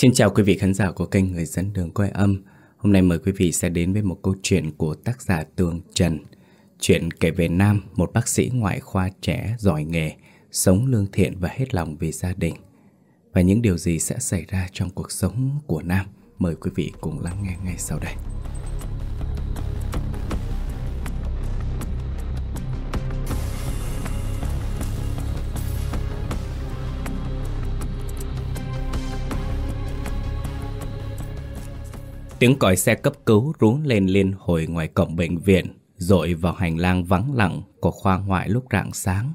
Xin chào quý vị khán giả của kênh Người dẫn đường quay âm. Hôm nay mời quý vị sẽ đến với một câu chuyện của tác giả Tường Trần. Chuyện kể về Nam, một bác sĩ ngoại khoa trẻ giỏi nghề, sống lương thiện và hết lòng vì gia đình. Và những điều gì sẽ xảy ra trong cuộc sống của Nam? Mời quý vị cùng lắng nghe ngay sau đây. Tiếng còi xe cấp cứu rú lên liên hồi ngoài cổng bệnh viện, dội vào hành lang vắng lặng của khoa ngoại lúc rạng sáng.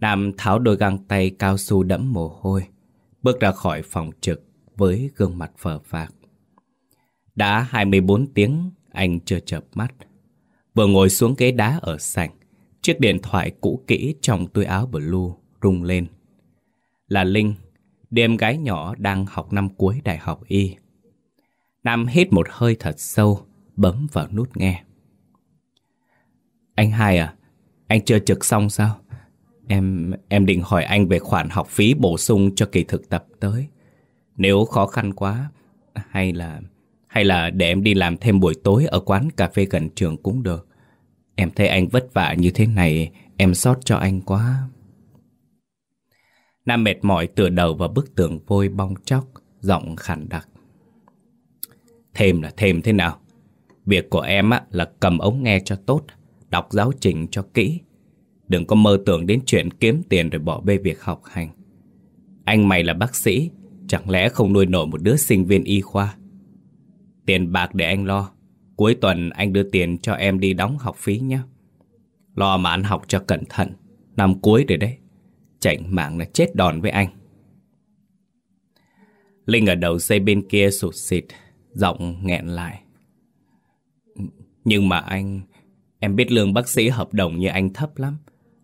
Nam tháo đôi găng tay cao su đẫm mồ hôi, bước ra khỏi phòng trực với gương mặt phờ phạc. Đã 24 tiếng, anh chưa chợp mắt. Vừa ngồi xuống ghế đá ở sảnh, chiếc điện thoại cũ kỹ trong túi áo blue rung lên. Là Linh, đêm gái nhỏ đang học năm cuối đại học y. Nam hít một hơi thật sâu, bấm vào nút nghe. Anh hai à, anh chưa trực xong sao? Em em định hỏi anh về khoản học phí bổ sung cho kỳ thực tập tới. Nếu khó khăn quá, hay là hay là để em đi làm thêm buổi tối ở quán cà phê gần trường cũng được. Em thấy anh vất vả như thế này, em xót cho anh quá. Nam mệt mỏi tựa đầu vào bức tường vôi bong chóc, giọng khản đặc. Thêm là thêm thế nào? Việc của em á, là cầm ống nghe cho tốt, đọc giáo trình cho kỹ. Đừng có mơ tưởng đến chuyện kiếm tiền rồi bỏ bê việc học hành. Anh mày là bác sĩ, chẳng lẽ không nuôi nổi một đứa sinh viên y khoa? Tiền bạc để anh lo. Cuối tuần anh đưa tiền cho em đi đóng học phí nhé. Lo mà ăn học cho cẩn thận. Năm cuối rồi đấy. Chảnh mạng là chết đòn với anh. Linh ở đầu dây bên kia sụt xịt Giọng nghẹn lại. Nhưng mà anh, Em biết lương bác sĩ hợp đồng như anh thấp lắm.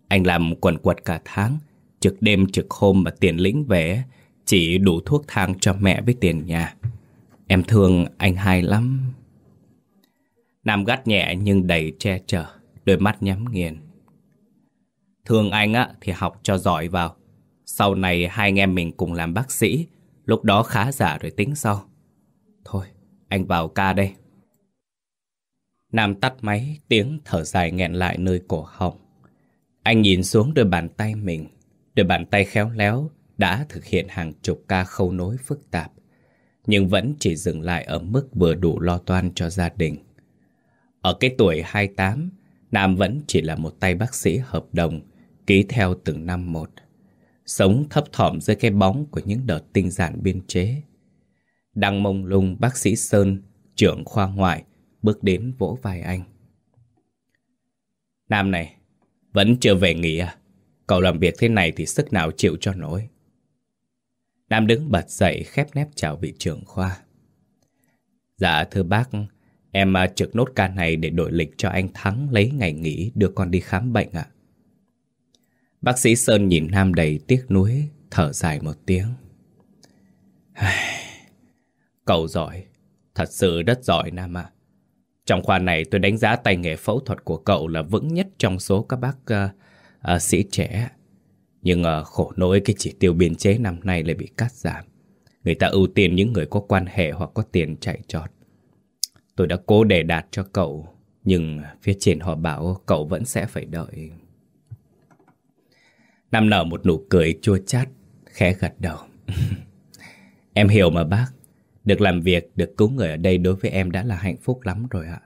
Anh làm quần quật cả tháng, Trực đêm trực hôm mà tiền lĩnh về, Chỉ đủ thuốc thang cho mẹ với tiền nhà. Em thương anh hai lắm. Nam gắt nhẹ nhưng đầy che chở, Đôi mắt nhắm nghiền. Thương anh á, thì học cho giỏi vào. Sau này hai anh em mình cùng làm bác sĩ, Lúc đó khá giả rồi tính sau. Thôi anh vào ca đây. Nam tắt máy, tiếng thở dài nghẹn lại nơi cổ họng. Anh nhìn xuống đôi bàn tay mình. Đôi bàn tay khéo léo đã thực hiện hàng chục ca khâu nối phức tạp. Nhưng vẫn chỉ dừng lại ở mức vừa đủ lo toan cho gia đình. Ở cái tuổi 28, Nam vẫn chỉ là một tay bác sĩ hợp đồng, ký theo từng năm một. Sống thấp thỏm dưới cái bóng của những đợt tinh giản biên chế. Đang mông lung bác sĩ Sơn, trưởng khoa ngoại, bước đến vỗ vai anh. Nam này, vẫn chưa về nghỉ à? Cậu làm việc thế này thì sức nào chịu cho nổi. Nam đứng bật dậy khép nép chào vị trưởng khoa. Dạ thưa bác, em à, trực nốt ca này để đổi lịch cho anh Thắng lấy ngày nghỉ đưa con đi khám bệnh ạ. Bác sĩ Sơn nhìn Nam đầy tiếc nuối, thở dài một tiếng. Cậu giỏi, thật sự rất giỏi Nam à. Trong khoa này tôi đánh giá tay nghề phẫu thuật của cậu là vững nhất trong số các bác uh, uh, sĩ trẻ. Nhưng uh, khổ nỗi cái chỉ tiêu biên chế năm nay lại bị cắt giảm. Người ta ưu tiên những người có quan hệ hoặc có tiền chạy trọt. Tôi đã cố đề đạt cho cậu, nhưng phía trên họ bảo cậu vẫn sẽ phải đợi. Nam nở một nụ cười chua chát, khẽ gật đầu. em hiểu mà bác, được làm việc, được cứu người ở đây đối với em đã là hạnh phúc lắm rồi ạ.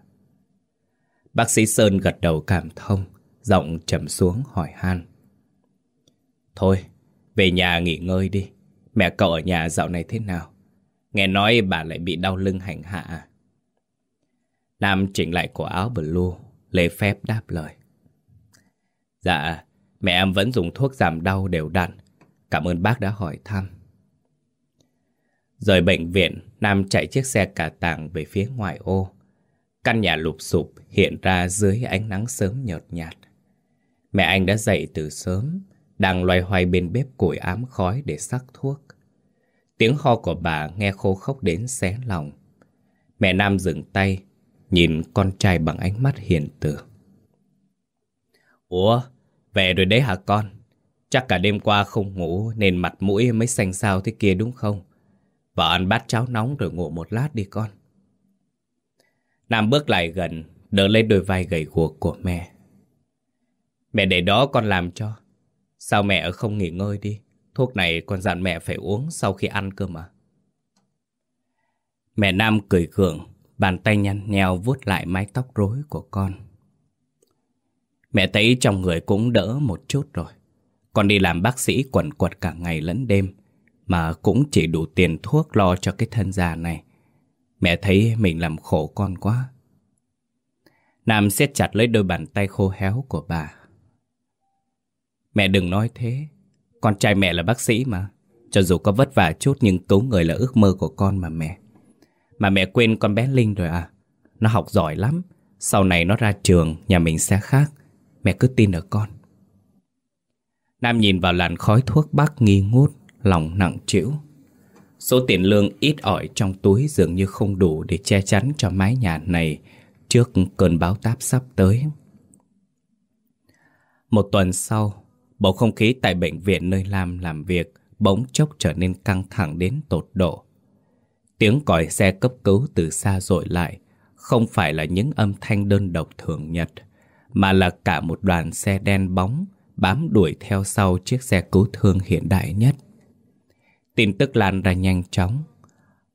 Bác sĩ Sơn gật đầu cảm thông, giọng trầm xuống hỏi han. Thôi, về nhà nghỉ ngơi đi. Mẹ cậu ở nhà dạo này thế nào? Nghe nói bà lại bị đau lưng hành hạ à? Nam chỉnh lại cổ áo blue, lấy phép đáp lời. Dạ, mẹ em vẫn dùng thuốc giảm đau đều đặn. Cảm ơn bác đã hỏi thăm. Rời bệnh viện, Nam chạy chiếc xe cả tàng về phía ngoại ô. Căn nhà lụp sụp hiện ra dưới ánh nắng sớm nhợt nhạt. Mẹ anh đã dậy từ sớm, đang loay hoay bên bếp củi ám khói để sắc thuốc. Tiếng ho của bà nghe khô khốc đến xé lòng. Mẹ Nam dừng tay, nhìn con trai bằng ánh mắt hiền từ. Ủa, về rồi đấy hả con? Chắc cả đêm qua không ngủ nên mặt mũi mới xanh xao thế kia đúng không? Vợ ăn bát cháo nóng rồi ngủ một lát đi con. Nam bước lại gần, đỡ lên đôi vai gầy guộc của mẹ. Mẹ để đó con làm cho. Sao mẹ không nghỉ ngơi đi? Thuốc này con dặn mẹ phải uống sau khi ăn cơ mà. Mẹ Nam cười gượng, bàn tay nhăn nheo vuốt lại mái tóc rối của con. Mẹ thấy trong người cũng đỡ một chút rồi. Con đi làm bác sĩ quẩn quật cả ngày lẫn đêm, mà cũng chỉ đủ tiền thuốc lo cho cái thân già này. Mẹ thấy mình làm khổ con quá. Nam siết chặt lấy đôi bàn tay khô héo của bà. Mẹ đừng nói thế. Con trai mẹ là bác sĩ mà. Cho dù có vất vả chút nhưng cứu người là ước mơ của con mà mẹ. Mà mẹ quên con bé Linh rồi à? Nó học giỏi lắm. Sau này nó ra trường, nhà mình sẽ khác. Mẹ cứ tin ở con. Nam nhìn vào làn khói thuốc bắc nghi ngút, lòng nặng trĩu. Số tiền lương ít ỏi trong túi dường như không đủ để che chắn cho mái nhà này trước cơn báo táp sắp tới. Một tuần sau, bầu không khí tại bệnh viện nơi Lam làm việc bỗng chốc trở nên căng thẳng đến tột độ. Tiếng còi xe cấp cứu từ xa dội lại, không phải là những âm thanh đơn độc thường nhật, mà là cả một đoàn xe đen bóng bám đuổi theo sau chiếc xe cứu thương hiện đại nhất. Tin tức lan ra nhanh chóng.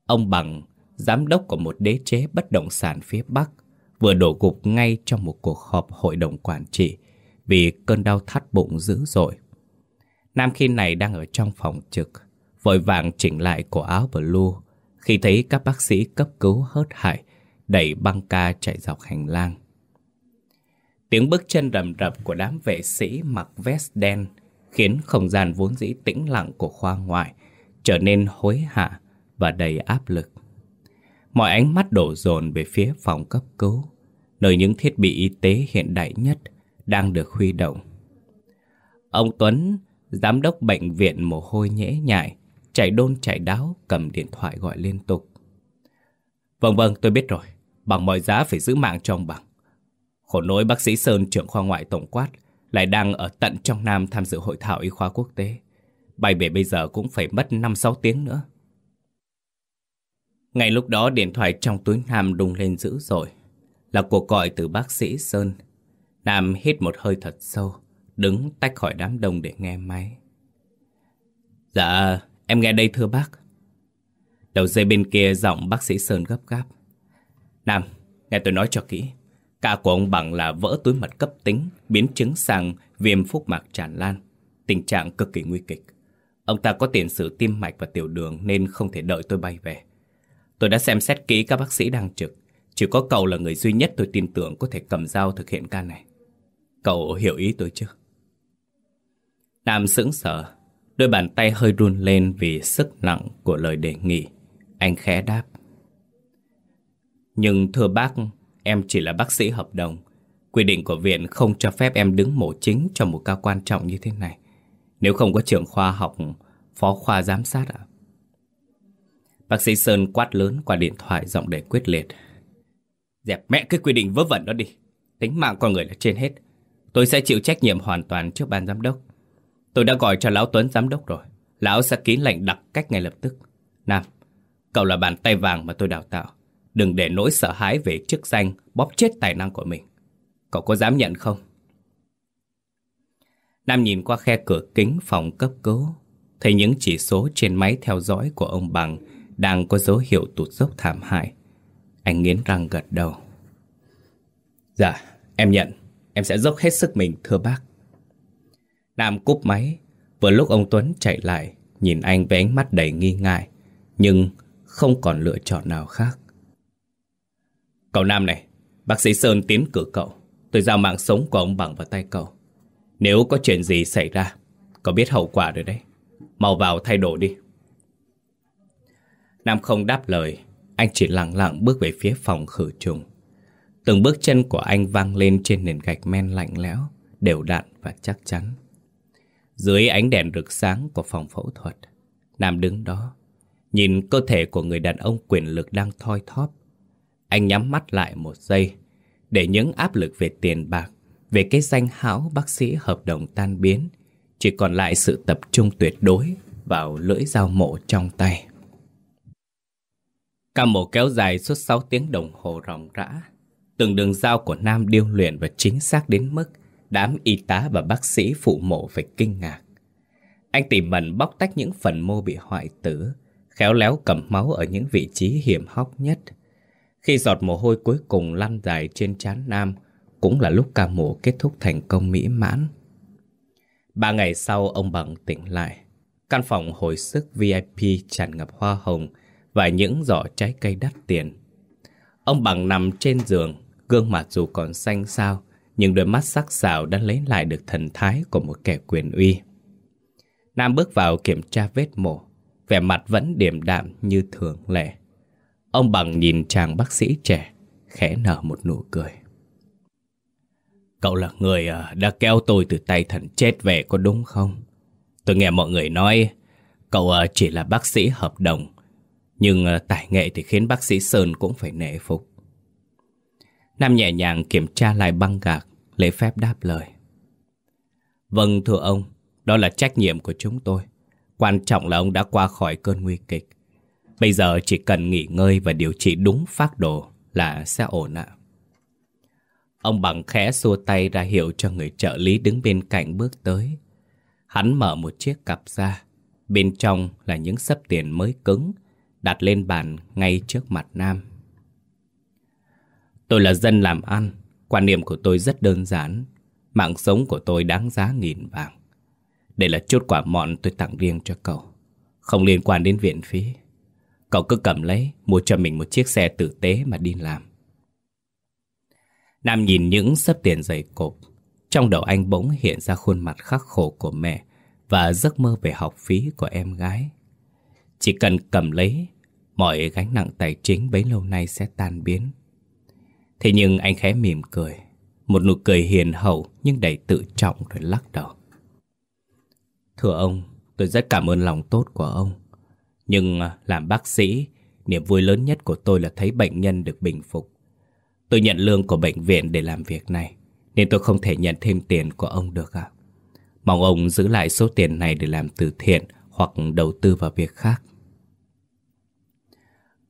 Ông Bằng, giám đốc của một đế chế bất động sản phía Bắc, vừa đổ gục ngay trong một cuộc họp hội đồng quản trị vì cơn đau thắt bụng dữ dội. Nam khi này đang ở trong phòng trực, vội vàng chỉnh lại cổ áo blue khi thấy các bác sĩ cấp cứu hớt hải đẩy băng ca chạy dọc hành lang. Tiếng bước chân rầm rập của đám vệ sĩ mặc vest đen khiến không gian vốn dĩ tĩnh lặng của khoa ngoại trở nên hối hả và đầy áp lực. Mọi ánh mắt đổ dồn về phía phòng cấp cứu, nơi những thiết bị y tế hiện đại nhất đang được huy động. Ông Tuấn, giám đốc bệnh viện mồ hôi nhễ nhại, chạy đôn chạy đáo cầm điện thoại gọi liên tục. Vâng vâng, tôi biết rồi. Bằng mọi giá phải giữ mạng cho ông Bằng. Khổ nỗi bác sĩ Sơn trưởng khoa ngoại tổng quát lại đang ở tận trong Nam tham dự hội thảo y khoa quốc tế. Bay về bây giờ cũng phải mất 5-6 tiếng nữa. Ngay lúc đó điện thoại trong túi Nam đung lên dữ rồi Là cuộc gọi từ bác sĩ Sơn. Nam hít một hơi thật sâu, đứng tách khỏi đám đông để nghe máy. Dạ, em nghe đây thưa bác. Đầu dây bên kia giọng bác sĩ Sơn gấp gáp. Nam, nghe tôi nói cho kỹ. Ca của ông Bằng là vỡ túi mật cấp tính, biến chứng sang viêm phúc mạc tràn lan. Tình trạng cực kỳ nguy kịch. Ông ta có tiền sử tim mạch và tiểu đường nên không thể đợi tôi bay về. Tôi đã xem xét kỹ các bác sĩ đang trực. Chỉ có cậu là người duy nhất tôi tin tưởng có thể cầm dao thực hiện ca này. Cậu hiểu ý tôi chứ? Nam sững sờ, đôi bàn tay hơi run lên vì sức nặng của lời đề nghị. Anh khẽ đáp. Nhưng thưa bác, em chỉ là bác sĩ hợp đồng. Quy định của viện không cho phép em đứng mổ chính cho một ca quan trọng như thế này. Nếu không có trưởng khoa học, phó khoa giám sát ạ. Bác sĩ Sơn quát lớn qua điện thoại giọng đầy quyết liệt. Dẹp mẹ cái quy định vớ vẩn đó đi. Tính mạng con người là trên hết. Tôi sẽ chịu trách nhiệm hoàn toàn trước ban giám đốc. Tôi đã gọi cho Lão Tuấn giám đốc rồi. Lão sẽ ký lệnh đặc cách ngay lập tức. Nam, cậu là bàn tay vàng mà tôi đào tạo. Đừng để nỗi sợ hãi về chức danh bóp chết tài năng của mình. Cậu có dám nhận không? Nam nhìn qua khe cửa kính phòng cấp cứu, thấy những chỉ số trên máy theo dõi của ông Bằng đang có dấu hiệu tụt dốc thảm hại. Anh nghiến răng gật đầu. Dạ, em nhận. Em sẽ dốc hết sức mình, thưa bác. Nam cúp máy, vừa lúc ông Tuấn chạy lại, nhìn anh với ánh mắt đầy nghi ngại, nhưng không còn lựa chọn nào khác. Cậu Nam này, bác sĩ Sơn tiến cử cậu. Tôi giao mạng sống của ông bằng vào tay cậu. Nếu có chuyện gì xảy ra, có biết hậu quả rồi đấy. Mau vào thay đổi đi. Nam không đáp lời, anh chỉ lặng lặng bước về phía phòng khử trùng. Từng bước chân của anh vang lên trên nền gạch men lạnh lẽo, đều đặn và chắc chắn. Dưới ánh đèn rực sáng của phòng phẫu thuật, Nam đứng đó, nhìn cơ thể của người đàn ông quyền lực đang thoi thóp. Anh nhắm mắt lại một giây, để những áp lực về tiền bạc, về cái danh hão bác sĩ hợp đồng tan biến, chỉ còn lại sự tập trung tuyệt đối vào lưỡi dao mổ trong tay. Ca mổ kéo dài suốt 6 tiếng đồng hồ ròng rã. Từng đường dao của Nam điêu luyện và chính xác đến mức đám y tá và bác sĩ phụ mổ phải kinh ngạc. Anh tỉ mẩn bóc tách những phần mô bị hoại tử, khéo léo cầm máu ở những vị trí hiểm hóc nhất. Khi giọt mồ hôi cuối cùng lăn dài trên trán Nam, cũng là lúc ca mổ kết thúc thành công mỹ mãn. Ba ngày sau, ông Bằng tỉnh lại. Căn phòng hồi sức VIP tràn ngập hoa hồng và những giỏ trái cây đắt tiền. Ông Bằng nằm trên giường, gương mặt dù còn xanh xao, nhưng đôi mắt sắc sảo đã lấy lại được thần thái của một kẻ quyền uy. Nam bước vào kiểm tra vết mổ, vẻ mặt vẫn điềm đạm như thường lệ. Ông Bằng nhìn chàng bác sĩ trẻ, khẽ nở một nụ cười. Cậu là người à, đã kéo tôi từ tay thần chết về có đúng không? Tôi nghe mọi người nói cậu à, chỉ là bác sĩ hợp đồng, nhưng à, tài nghệ thì khiến bác sĩ Sơn cũng phải nể phục. Nam nhẹ nhàng kiểm tra lại băng gạc, lễ phép đáp lời. Vâng thưa ông, đó là trách nhiệm của chúng tôi. Quan trọng là ông đã qua khỏi cơn nguy kịch. Bây giờ chỉ cần nghỉ ngơi và điều trị đúng phác đồ là sẽ ổn ạ. Ông bằng khẽ xua tay ra hiệu cho người trợ lý đứng bên cạnh bước tới. Hắn mở một chiếc cặp ra. Bên trong là những sấp tiền mới cứng, đặt lên bàn ngay trước mặt Nam. Tôi là dân làm ăn, quan niệm của tôi rất đơn giản. Mạng sống của tôi đáng giá nghìn vàng. Đây là chút quả mọn tôi tặng riêng cho cậu. Không liên quan đến viện phí. Cậu cứ cầm lấy, mua cho mình một chiếc xe tử tế mà đi làm. Nam nhìn những sấp tiền dày cộp. Trong đầu anh bỗng hiện ra khuôn mặt khắc khổ của mẹ và giấc mơ về học phí của em gái. Chỉ cần cầm lấy, mọi gánh nặng tài chính bấy lâu nay sẽ tan biến. Thế nhưng anh khẽ mỉm cười, một nụ cười hiền hậu nhưng đầy tự trọng rồi lắc đầu. Thưa ông, tôi rất cảm ơn lòng tốt của ông. Nhưng à, làm bác sĩ, niềm vui lớn nhất của tôi là thấy bệnh nhân được bình phục. Tôi nhận lương của bệnh viện để làm việc này, nên tôi không thể nhận thêm tiền của ông được à. Mong ông giữ lại số tiền này để làm từ thiện hoặc đầu tư vào việc khác.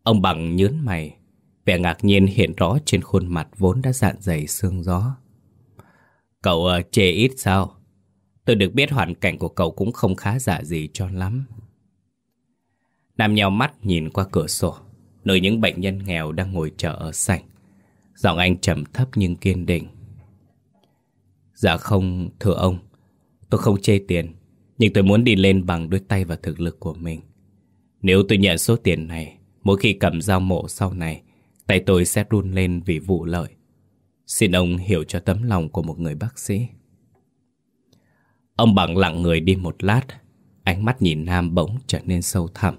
Ông bằng nhớn mày, vẻ ngạc nhiên hiện rõ trên khuôn mặt vốn đã dạn dày sương gió. Cậu uh, chê ít sao? Tôi được biết hoàn cảnh của cậu cũng không khá giả gì cho lắm. Nam nheo mắt nhìn qua cửa sổ, nơi những bệnh nhân nghèo đang ngồi chờ ở sảnh. Giọng anh trầm thấp nhưng kiên định. Dạ không, thưa ông. Tôi không chê tiền, nhưng tôi muốn đi lên bằng đôi tay và thực lực của mình. Nếu tôi nhận số tiền này, mỗi khi cầm dao mổ sau này, tay tôi sẽ run lên vì vụ lợi. Xin ông hiểu cho tấm lòng của một người bác sĩ. Ông bằng lặng người đi một lát, ánh mắt nhìn Nam bỗng trở nên sâu thẳm,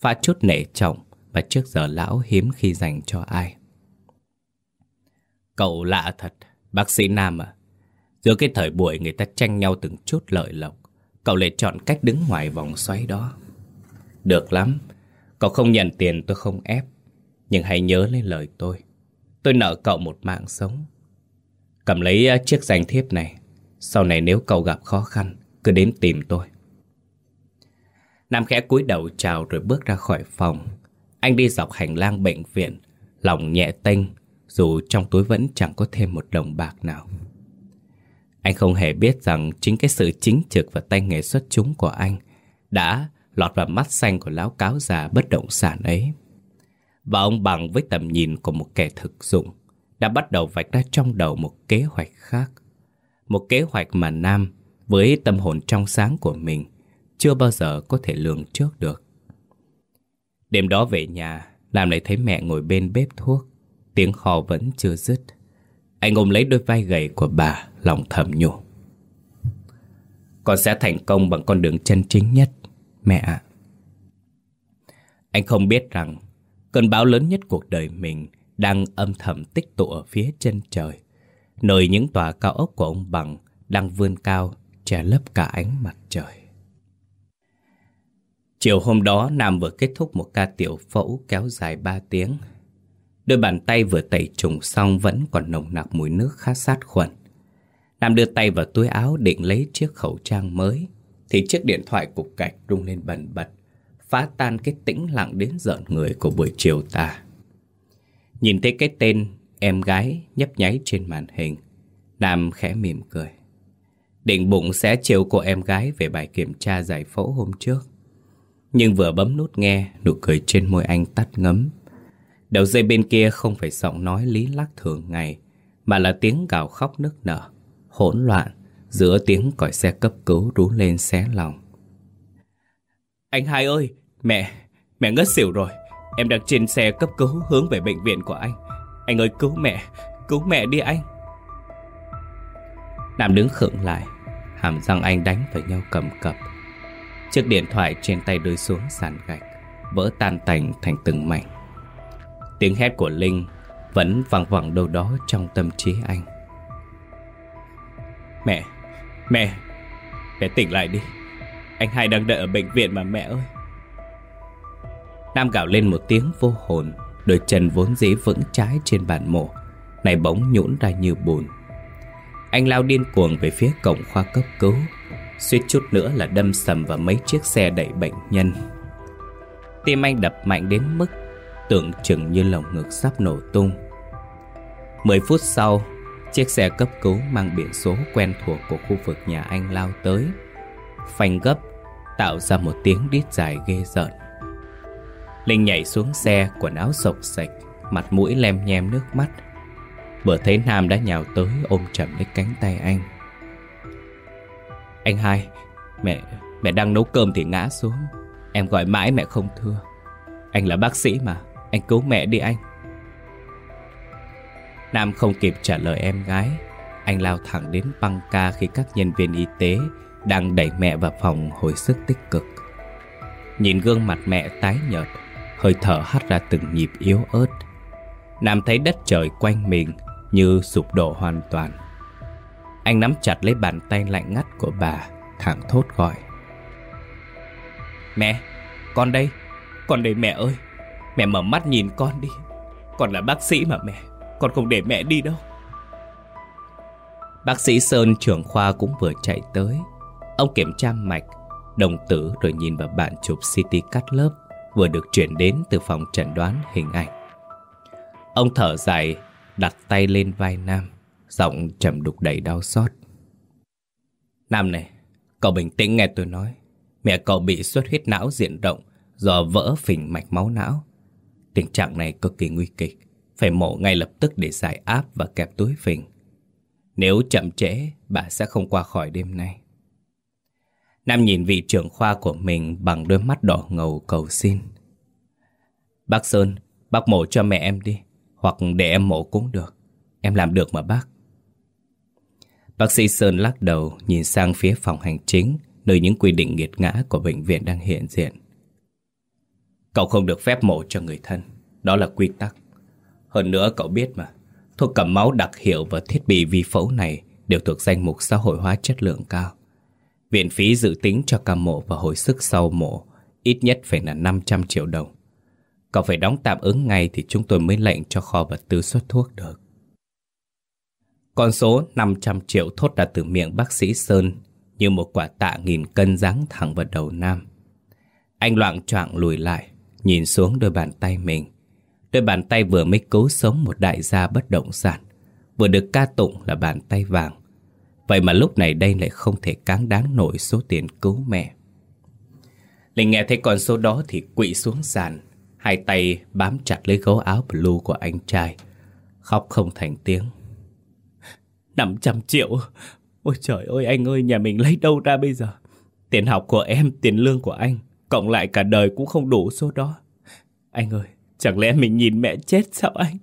Phá chút nể trọng và trước giờ lão hiếm khi dành cho ai. Cậu lạ thật, bác sĩ Nam à. Giữa cái thời buổi người ta tranh nhau từng chút lợi lộc, cậu lại chọn cách đứng ngoài vòng xoáy đó. Được lắm, cậu không nhận tiền tôi không ép, nhưng hãy nhớ lấy lời tôi. Tôi nợ cậu một mạng sống. Cầm lấy à, chiếc danh thiếp này, sau này nếu cậu gặp khó khăn, cứ đến tìm tôi. Nam khẽ cúi đầu chào rồi bước ra khỏi phòng. Anh đi dọc hành lang bệnh viện, lòng nhẹ tênh, dù trong túi vẫn chẳng có thêm một đồng bạc nào. Anh không hề biết rằng chính cái sự chính trực và tay nghề xuất chúng của anh đã lọt vào mắt xanh của lão cáo già bất động sản ấy. Và ông bằng với tầm nhìn của một kẻ thực dụng đã bắt đầu vạch ra trong đầu một kế hoạch khác. Một kế hoạch mà Nam, với tâm hồn trong sáng của mình, chưa bao giờ có thể lường trước được. Đêm đó về nhà, Nam lại thấy mẹ ngồi bên bếp thuốc, tiếng hò vẫn chưa dứt. Anh ôm lấy đôi vai gầy của bà, lòng thầm nhủ. Con sẽ thành công bằng con đường chân chính nhất, mẹ ạ. Anh không biết rằng cơn bão lớn nhất cuộc đời mình đang âm thầm tích tụ ở phía chân trời nơi những tòa cao ốc của ông Bằng đang vươn cao, che lấp cả ánh mặt trời. Chiều hôm đó, Nam vừa kết thúc một ca tiểu phẫu kéo dài 3 tiếng. Đôi bàn tay vừa tẩy trùng xong vẫn còn nồng nặc mùi nước khá sát khuẩn. Nam đưa tay vào túi áo định lấy chiếc khẩu trang mới, thì chiếc điện thoại cục gạch rung lên bần bật, phá tan cái tĩnh lặng đến giận người của buổi chiều ta. Nhìn thấy cái tên em gái nhấp nháy trên màn hình, Nam khẽ mỉm cười. Định bụng sẽ chiều cô em gái về bài kiểm tra giải phẫu hôm trước. Nhưng vừa bấm nút nghe, nụ cười trên môi anh tắt ngấm. Đầu dây bên kia không phải giọng nói lý lắc thường ngày, mà là tiếng gào khóc nức nở, hỗn loạn giữa tiếng còi xe cấp cứu rú lên xé lòng. Anh hai ơi, mẹ, mẹ ngất xỉu rồi. Em đang trên xe cấp cứu hướng về bệnh viện của anh. Anh ơi cứu mẹ, cứu mẹ đi anh. Nam đứng khựng lại, hàm răng anh đánh vào nhau cầm cập. Chiếc điện thoại trên tay rơi xuống sàn gạch, vỡ tan tành thành từng mảnh. Tiếng hét của Linh vẫn vang vẳng đâu đó trong tâm trí anh. Mẹ, mẹ, mẹ tỉnh lại đi. Anh hai đang đợi ở bệnh viện mà mẹ ơi. Nam gào lên một tiếng vô hồn, đôi chân vốn dĩ vững trái trên bàn mổ, này bỗng nhũn ra như bùn. Anh lao điên cuồng về phía cổng khoa cấp cứu, suýt chút nữa là đâm sầm vào mấy chiếc xe đẩy bệnh nhân. Tim anh đập mạnh đến mức tưởng chừng như lồng ngực sắp nổ tung. Mười phút sau, chiếc xe cấp cứu mang biển số quen thuộc của khu vực nhà anh lao tới. Phanh gấp, tạo ra một tiếng đít dài ghê rợn. Linh nhảy xuống xe, quần áo sộc sạch, mặt mũi lem nhem nước mắt. Vừa thấy Nam đã nhào tới ôm chầm lấy cánh tay anh. Anh hai, mẹ, mẹ đang nấu cơm thì ngã xuống. Em gọi mãi mẹ không thưa. Anh là bác sĩ mà, anh cứu mẹ đi anh. Nam không kịp trả lời em gái. Anh lao thẳng đến băng ca khi các nhân viên y tế đang đẩy mẹ vào phòng hồi sức tích cực. Nhìn gương mặt mẹ tái nhợt, hơi thở hắt ra từng nhịp yếu ớt. Nam thấy đất trời quanh mình như sụp đổ hoàn toàn. Anh nắm chặt lấy bàn tay lạnh ngắt của bà, thẳng thốt gọi. Mẹ, con đây, con đây mẹ ơi, mẹ mở mắt nhìn con đi. Con là bác sĩ mà mẹ, con không để mẹ đi đâu. Bác sĩ Sơn trưởng khoa cũng vừa chạy tới. Ông kiểm tra mạch, đồng tử rồi nhìn vào bản chụp CT cắt lớp vừa được chuyển đến từ phòng chẩn đoán hình ảnh. Ông thở dài, đặt tay lên vai Nam, giọng trầm đục đầy đau xót. Nam này, cậu bình tĩnh nghe tôi nói. Mẹ cậu bị xuất huyết não diện rộng do vỡ phình mạch máu não. Tình trạng này cực kỳ nguy kịch, phải mổ ngay lập tức để giải áp và kẹp túi phình. Nếu chậm trễ, bà sẽ không qua khỏi đêm nay. Nam nhìn vị trưởng khoa của mình bằng đôi mắt đỏ ngầu cầu xin. Bác Sơn, bác mổ cho mẹ em đi, hoặc để em mổ cũng được. Em làm được mà bác. Bác sĩ Sơn lắc đầu nhìn sang phía phòng hành chính, nơi những quy định nghiệt ngã của bệnh viện đang hiện diện. Cậu không được phép mổ cho người thân, đó là quy tắc. Hơn nữa cậu biết mà, thuốc cầm máu đặc hiệu và thiết bị vi phẫu này đều thuộc danh mục xã hội hóa chất lượng cao. Viện phí dự tính cho ca mổ và hồi sức sau mổ ít nhất phải là 500 triệu đồng. Cậu phải đóng tạm ứng ngay thì chúng tôi mới lệnh cho kho vật tư xuất thuốc được. Con số 500 triệu thốt ra từ miệng bác sĩ Sơn như một quả tạ nghìn cân giáng thẳng vào đầu Nam. Anh loạn choạng lùi lại, nhìn xuống đôi bàn tay mình. Đôi bàn tay vừa mới cứu sống một đại gia bất động sản, vừa được ca tụng là bàn tay vàng. Vậy mà lúc này đây lại không thể cáng đáng nổi số tiền cứu mẹ. Linh nghe thấy con số đó thì quỵ xuống sàn, hai tay bám chặt lấy gấu áo blue của anh trai, khóc không thành tiếng. 500 triệu, ôi trời ơi anh ơi nhà mình lấy đâu ra bây giờ? Tiền học của em, tiền lương của anh, cộng lại cả đời cũng không đủ số đó. Anh ơi, chẳng lẽ mình nhìn mẹ chết sao anh?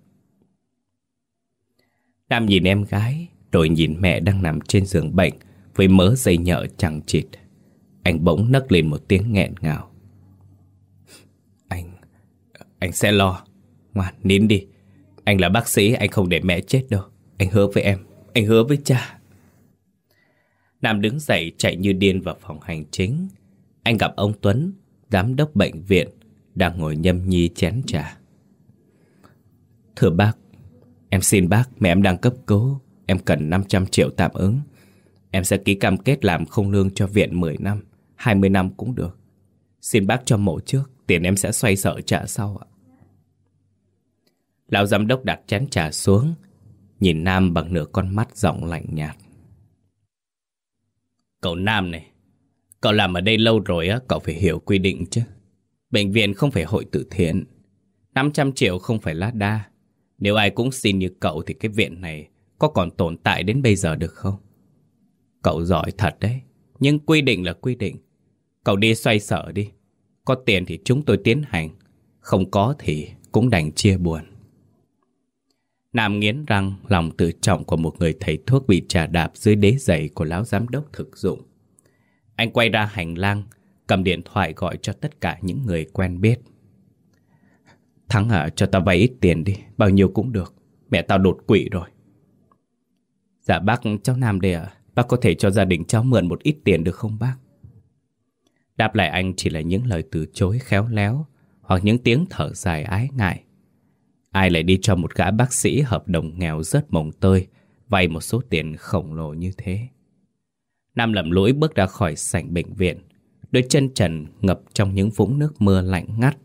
Nam nhìn em gái, rồi nhìn mẹ đang nằm trên giường bệnh với mớ dây nhợ chẳng chịt. Anh bỗng nấc lên một tiếng nghẹn ngào. Anh, anh sẽ lo. Ngoan, nín đi. Anh là bác sĩ, anh không để mẹ chết đâu. Anh hứa với em, anh hứa với cha. Nam đứng dậy chạy như điên vào phòng hành chính. Anh gặp ông Tuấn, giám đốc bệnh viện, đang ngồi nhâm nhi chén trà. Thưa bác, em xin bác, mẹ em đang cấp cứu. Em cần 500 triệu tạm ứng Em sẽ ký cam kết làm không lương cho viện 10 năm 20 năm cũng được Xin bác cho mổ trước Tiền em sẽ xoay sở trả sau ạ Lão giám đốc đặt chén trà xuống Nhìn Nam bằng nửa con mắt giọng lạnh nhạt Cậu Nam này Cậu làm ở đây lâu rồi á, Cậu phải hiểu quy định chứ. Bệnh viện không phải hội từ thiện. 500 triệu không phải lá đa. Nếu ai cũng xin như cậu Thì cái viện này có còn tồn tại đến bây giờ được không? Cậu giỏi thật đấy, Nhưng quy định là quy định. Cậu đi xoay sở đi. Có tiền thì chúng tôi tiến hành, Không có thì cũng đành chia buồn. Nam nghiến răng, lòng tự trọng của một người thầy thuốc bị trà đạp dưới đế giày của lão giám đốc thực dụng. Anh quay ra hành lang, cầm điện thoại gọi cho tất cả những người quen biết. Thắng à, cho tao vay ít tiền đi, bao nhiêu cũng được. Mẹ tao đột quỵ rồi. Dạ bác, cháu Nam đây à? Bác có thể cho gia đình cháu mượn một ít tiền được không bác? Đáp lại anh chỉ là những lời từ chối khéo léo hoặc những tiếng thở dài ái ngại. Ai lại đi cho một gã bác sĩ hợp đồng nghèo rất mồng tơi vay một số tiền khổng lồ như thế? Nam lầm lũi bước ra khỏi sảnh bệnh viện, đôi chân trần ngập trong những vũng nước mưa lạnh ngắt.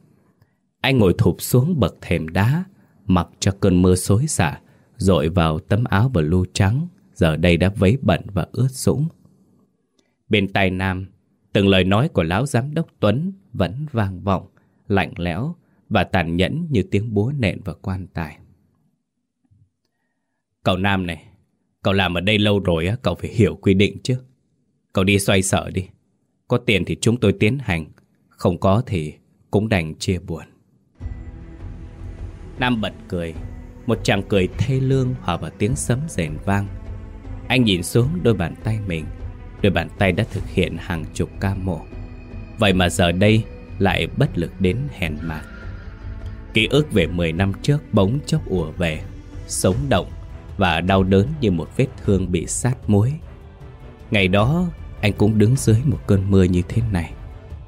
Anh ngồi thụp xuống bậc thềm đá, mặc cho cơn mưa xối xả, Rội vào tấm áo blue trắng, giờ đây đã vấy bẩn và ướt sũng. Bên tai Nam, từng lời nói của lão giám đốc Tuấn vẫn vang vọng, lạnh lẽo và tàn nhẫn như tiếng búa nện vào quan tài. Cậu Nam này, cậu làm ở đây lâu rồi á, cậu phải hiểu quy định chứ. Cậu đi xoay sở đi. Có tiền thì chúng tôi tiến hành, không có thì cũng đành chia buồn. Nam bật cười, một chàng cười thê lương hòa vào tiếng sấm rền vang. Anh nhìn xuống đôi bàn tay mình, đôi bàn tay đã thực hiện hàng chục ca mổ. Vậy mà giờ đây lại bất lực đến hèn mạc Ký ức về 10 năm trước bỗng chốc ùa về, sống động và đau đớn như một vết thương bị sát muối. Ngày đó anh cũng đứng dưới một cơn mưa như thế này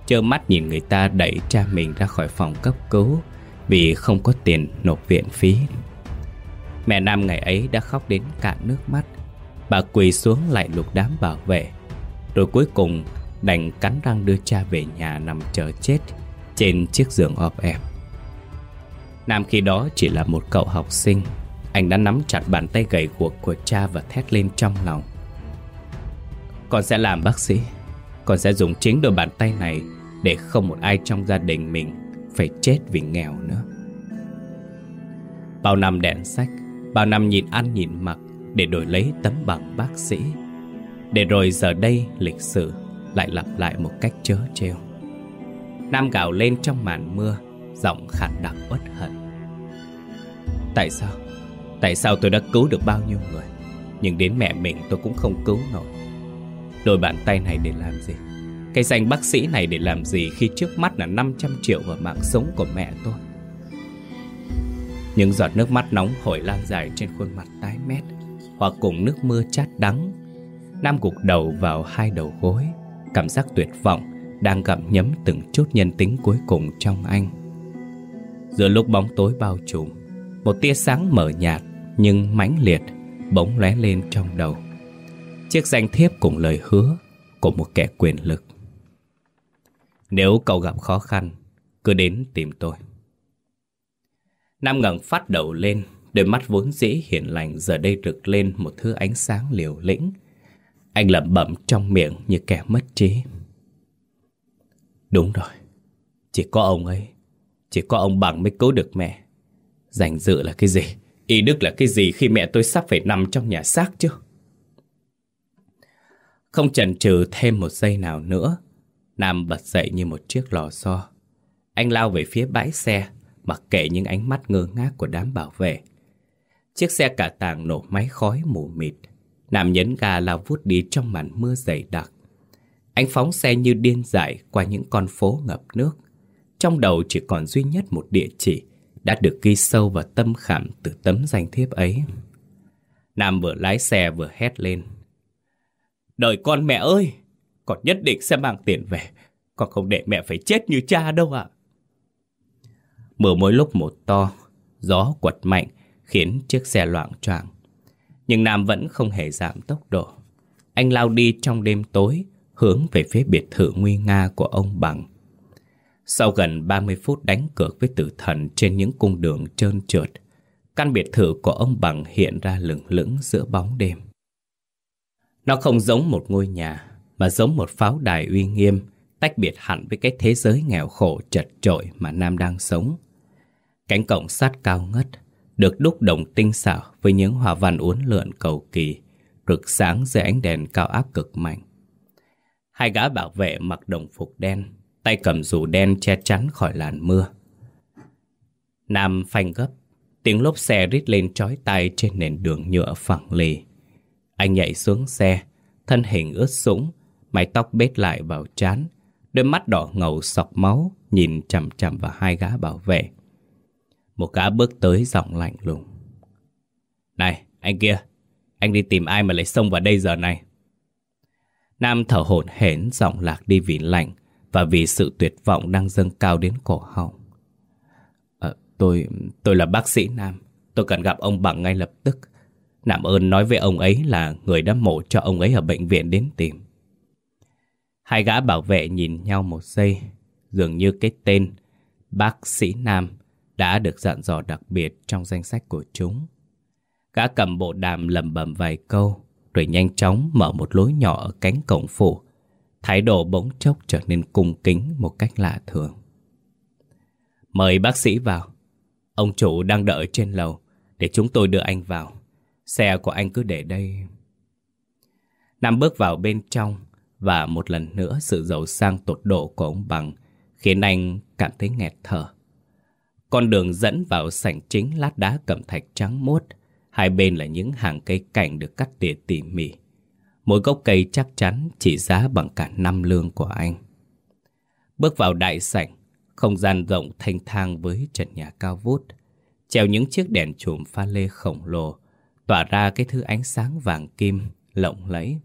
Chơ mắt nhìn người ta đẩy cha mình ra khỏi phòng cấp cứu Vì không có tiền nộp viện phí. Mẹ Nam ngày ấy đã khóc đến cạn nước mắt. Bà quỳ xuống lại lục đám bảo vệ, Rồi cuối cùng đành cắn răng đưa cha về nhà nằm chờ chết Trên chiếc giường ọp ẹp. Nam khi đó chỉ là một cậu học sinh, Anh đã nắm chặt bàn tay gầy guộc của cha và thét lên trong lòng con sẽ làm bác sĩ. Con sẽ dùng chính đôi bàn tay này Để không một ai trong gia đình mình Phải chết vì nghèo nữa. Bao năm đèn sách, Bao năm nhìn ăn nhìn mặc Để đổi lấy tấm bằng bác sĩ. Để rồi giờ đây lịch sử Lại lặp lại một cách chớ trêu. Nam gào lên trong màn mưa, Giọng khản đặc uất hận. Tại sao? Tại sao tôi đã cứu được bao nhiêu người? Nhưng đến mẹ mình tôi cũng không cứu nổi. Đôi bàn tay này để làm gì? Cái danh bác sĩ này để làm gì Khi trước mắt là 500 triệu và mạng sống của mẹ tôi? Những giọt nước mắt nóng hổi lan dài trên khuôn mặt tái mét Hoặc cùng nước mưa chát đắng, Nam gục đầu vào hai đầu gối, Cảm giác tuyệt vọng Đang gặm nhấm từng chút nhân tính cuối cùng trong anh. Giữa lúc bóng tối bao trùm, Một tia sáng mờ nhạt Nhưng mãnh liệt Bỗng lóe lên trong đầu. Chiếc danh thiếp cùng lời hứa Của một kẻ quyền lực. Nếu cậu gặp khó khăn, Cứ đến tìm tôi. Nam ngẩng phát đầu lên, Đôi mắt vốn dĩ hiền lành Giờ đây rực lên một thứ ánh sáng liều lĩnh. Anh lẩm bẩm trong miệng Như kẻ mất trí. Đúng rồi, Chỉ có ông ấy, Chỉ có ông bằng mới cứu được mẹ. Danh dự là cái gì? Ý đức là cái gì khi mẹ tôi sắp phải nằm trong nhà xác chứ? Không chần chừ thêm một giây nào nữa, Nam bật dậy như một chiếc lò xo. Anh lao về phía bãi xe, Mặc kệ những ánh mắt ngơ ngác của đám bảo vệ. Chiếc xe cả tàng nổ máy khói mù mịt. Nam nhấn ga lao vút đi trong màn mưa dày đặc. Anh phóng xe như điên dại qua những con phố ngập nước. Trong đầu chỉ còn duy nhất một địa chỉ, Đã được ghi sâu vào tâm khảm từ tấm danh thiếp ấy. Nam vừa lái xe vừa hét lên. Đời con mẹ ơi, con nhất định sẽ mang tiền về. Con không để mẹ phải chết như cha đâu ạ. Mưa mỗi lúc một to, gió quật mạnh khiến chiếc xe loạn choạng. Nhưng Nam vẫn không hề giảm tốc độ. Anh lao đi trong đêm tối, hướng về phía biệt thự nguy nga của ông Bằng. Sau gần 30 phút đánh cược với tử thần trên những cung đường trơn trượt, căn biệt thự của ông Bằng hiện ra lửng lững giữa bóng đêm. Nó không giống một ngôi nhà, mà giống một pháo đài uy nghiêm, tách biệt hẳn với cái thế giới nghèo khổ chật trội mà Nam đang sống. Cánh cổng sắt cao ngất, được đúc đồng tinh xảo với những hoa văn uốn lượn cầu kỳ, rực sáng dưới ánh đèn cao áp cực mạnh. Hai gã bảo vệ mặc đồng phục đen, tay cầm dù đen che chắn khỏi làn mưa. Nam phanh gấp, tiếng lốp xe rít lên chói tai trên nền đường nhựa phẳng lì. Anh nhảy xuống xe, thân hình ướt sũng, mái tóc bết lại vào trán, đôi mắt đỏ ngầu sọc máu nhìn chằm chằm vào hai gã bảo vệ. Một gã bước tới giọng lạnh lùng. Này, anh kia, anh đi tìm ai mà lại xông vào đây giờ này? Nam thở hổn hển giọng lạc đi vì lạnh và vì sự tuyệt vọng đang dâng cao đến cổ họng. À, tôi, tôi là bác sĩ Nam. Tôi cần gặp ông Bằng ngay lập tức. Nạm ơn nói với ông ấy là người đã mổ cho ông ấy ở bệnh viện đến tìm. Hai gã bảo vệ nhìn nhau một giây, dường như cái tên bác sĩ Nam đã được dặn dò đặc biệt trong danh sách của chúng. Gã cầm bộ đàm lầm bầm vài câu, rồi nhanh chóng mở một lối nhỏ ở cánh cổng phủ. Thái độ bỗng chốc trở nên cung kính một cách lạ thường. Mời bác sĩ vào. Ông chủ đang đợi trên lầu để chúng tôi đưa anh vào. Xe của anh cứ để đây. Nam bước vào bên trong và một lần nữa sự giàu sang tột độ của ông Bằng khiến anh cảm thấy nghẹt thở. Con đường dẫn vào sảnh chính lát đá cẩm thạch trắng muốt, hai bên là những hàng cây cảnh được cắt tỉa tỉ mỉ. Mỗi gốc cây chắc chắn chỉ giá bằng cả năm lương của anh. Bước vào đại sảnh, không gian rộng thanh thang với trần nhà cao vút, treo những chiếc đèn chùm pha lê khổng lồ, tỏa ra cái thứ ánh sáng vàng kim, lộng lẫy.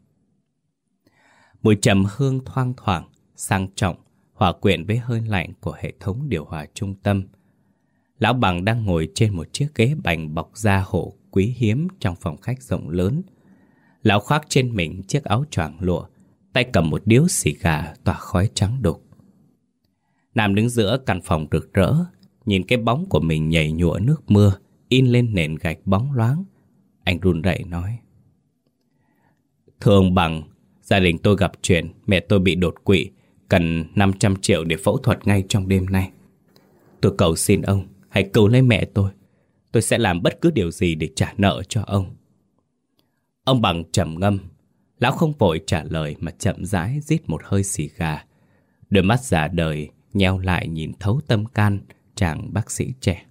Mùi trầm hương thoang thoảng, sang trọng, hòa quyện với hơi lạnh của hệ thống điều hòa trung tâm. Lão Bằng đang ngồi trên một chiếc ghế bành bọc da hổ quý hiếm trong phòng khách rộng lớn. Lão khoác trên mình chiếc áo choàng lụa, tay cầm một điếu xì gà tỏa khói trắng đục. Nam đứng giữa căn phòng rực rỡ, nhìn cái bóng của mình nhảy nhụa nước mưa, in lên nền gạch bóng loáng. Anh run rẩy nói. Thưa ông Bằng, gia đình tôi gặp chuyện mẹ tôi bị đột quỵ, cần 500 triệu để phẫu thuật ngay trong đêm nay. Tôi cầu xin ông, hãy cứu lấy mẹ tôi. Tôi sẽ làm bất cứ điều gì để trả nợ cho ông. Ông Bằng trầm ngâm, lão không vội trả lời mà chậm rãi rít một hơi xì gà. Đôi mắt già đời nheo lại nhìn thấu tâm can chàng bác sĩ trẻ.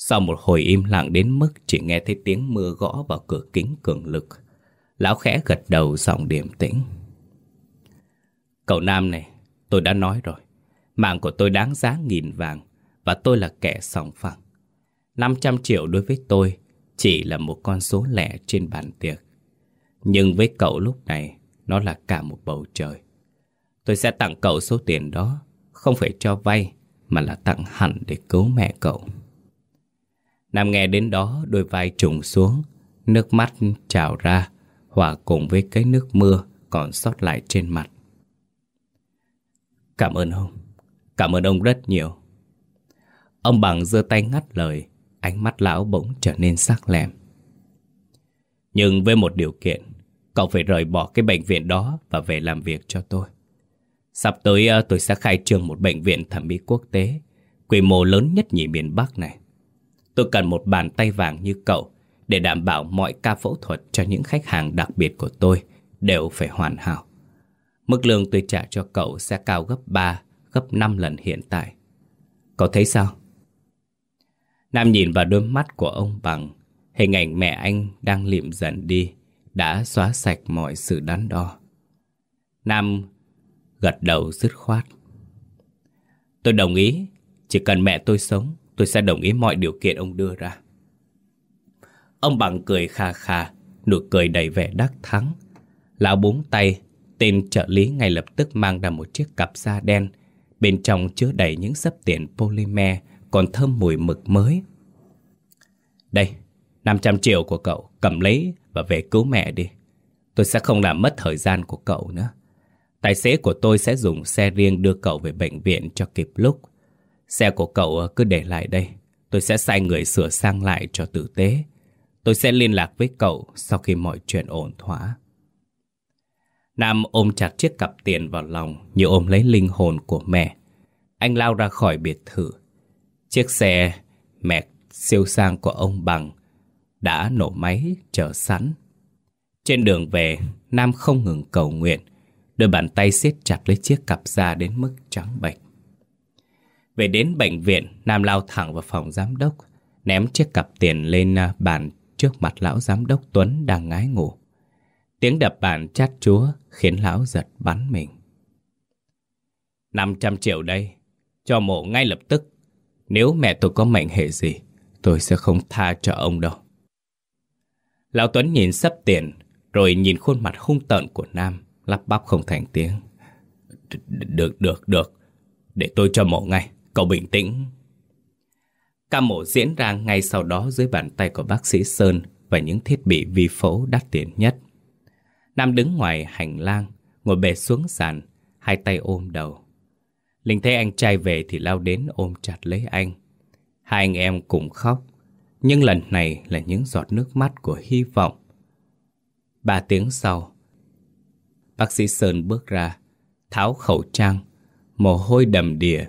Sau một hồi im lặng đến mức chỉ nghe thấy tiếng mưa gõ vào cửa kính cường lực, lão khẽ gật đầu giọng điềm tĩnh. Cậu Nam này, tôi đã nói rồi, mạng của tôi đáng giá nghìn vàng và tôi là kẻ sòng phẳng. 500 triệu đối với tôi chỉ là một con số lẻ trên bàn tiệc. Nhưng với cậu lúc này, nó là cả một bầu trời. Tôi sẽ tặng cậu số tiền đó, không phải cho vay, mà là tặng hẳn để cứu mẹ cậu. Nam nghe đến đó, đôi vai trùng xuống, nước mắt trào ra, hòa cùng với cái nước mưa còn sót lại trên mặt. Cảm ơn ông, cảm ơn ông rất nhiều. Ông bằng giơ tay ngắt lời, Ánh mắt lão bỗng trở nên sắc lẹm Nhưng với một điều kiện Cậu phải rời bỏ cái bệnh viện đó Và về làm việc cho tôi Sắp tới ờ, tôi sẽ khai trương một bệnh viện thẩm mỹ quốc tế Quy mô lớn nhất nhì miền Bắc này Tôi cần một bàn tay vàng như cậu Để đảm bảo mọi ca phẫu thuật cho những khách hàng đặc biệt của tôi Đều phải hoàn hảo. Mức lương tôi trả cho cậu sẽ cao gấp 3, gấp 5 lần hiện tại. Cậu thấy sao? Nam nhìn vào đôi mắt của ông bằng Hình ảnh mẹ anh đang liệm dần đi Đã xóa sạch mọi sự đắn đo. Nam gật đầu dứt khoát. Tôi đồng ý Chỉ cần mẹ tôi sống Tôi sẽ đồng ý mọi điều kiện ông đưa ra Ông bằng cười khà khà, Nụ cười đầy vẻ đắc thắng Lão búng tay Tên trợ lý ngay lập tức mang ra một chiếc cặp da đen Bên trong chứa đầy những sấp tiền polymer còn thơm mùi mực mới. Đây, 500 triệu của cậu, cầm lấy và về cứu mẹ đi. Tôi sẽ không làm mất thời gian của cậu nữa. Tài xế của tôi sẽ dùng xe riêng đưa cậu về bệnh viện cho kịp lúc. Xe của cậu ờ, cứ để lại đây. Tôi sẽ sai người sửa sang lại cho tử tế. Tôi sẽ liên lạc với cậu sau khi mọi chuyện ổn thỏa. Nam ôm chặt chiếc cặp tiền vào lòng như ôm lấy linh hồn của mẹ. Anh lao ra khỏi biệt thự. Chiếc xe mẹ siêu sang của ông Bằng đã nổ máy chờ sẵn. Trên đường về, Nam không ngừng cầu nguyện, đôi bàn tay siết chặt lấy chiếc cặp da đến mức trắng bệch. Về đến bệnh viện, Nam lao thẳng vào phòng giám đốc, ném chiếc cặp tiền lên à, bàn trước mặt lão giám đốc Tuấn đang ngái ngủ. Tiếng đập bàn chát chúa khiến lão giật bắn mình. 500 triệu đây, cho mộ ngay lập tức. Nếu mẹ tôi có mệnh hệ gì, tôi sẽ không tha cho ông đâu. Lão Tuấn nhìn sắp tiền, rồi nhìn khuôn mặt hung tợn của Nam, lắp bắp không thành tiếng. Được, được, được. Để tôi cho mổ ngay, cậu bình tĩnh. Ca mổ diễn ra ngay sau đó dưới bàn tay của bác sĩ Sơn và những thiết bị vi phẫu đắt tiền nhất. Nam đứng ngoài hành lang, ngồi bề xuống sàn, hai tay ôm đầu. Linh thấy anh trai về thì lao đến ôm chặt lấy anh. Hai anh em cùng khóc, nhưng lần này là những giọt nước mắt của hy vọng. Ba tiếng sau, bác sĩ Sơn bước ra, tháo khẩu trang, mồ hôi đầm đìa,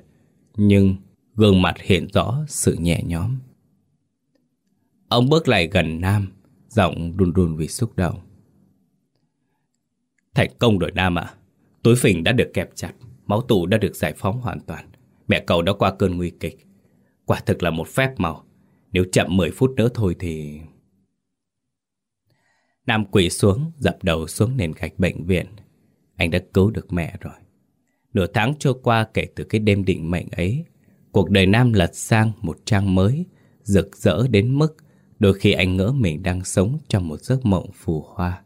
nhưng gương mặt hiện rõ sự nhẹ nhõm. Ông bước lại gần Nam, giọng run run vì xúc động. Thành công rồi Nam ạ. Túi phình đã được kẹp chặt, máu tụ đã được giải phóng hoàn toàn. Mẹ cậu đã qua cơn nguy kịch. Quả thực là một phép màu. Nếu chậm 10 phút nữa thôi thì... Nam quỳ xuống, dập đầu xuống nền gạch bệnh viện. Anh đã cứu được mẹ rồi. Nửa tháng trôi qua kể từ cái đêm định mệnh ấy, cuộc đời Nam lật sang một trang mới, rực rỡ đến mức đôi khi anh ngỡ mình đang sống trong một giấc mộng phù hoa.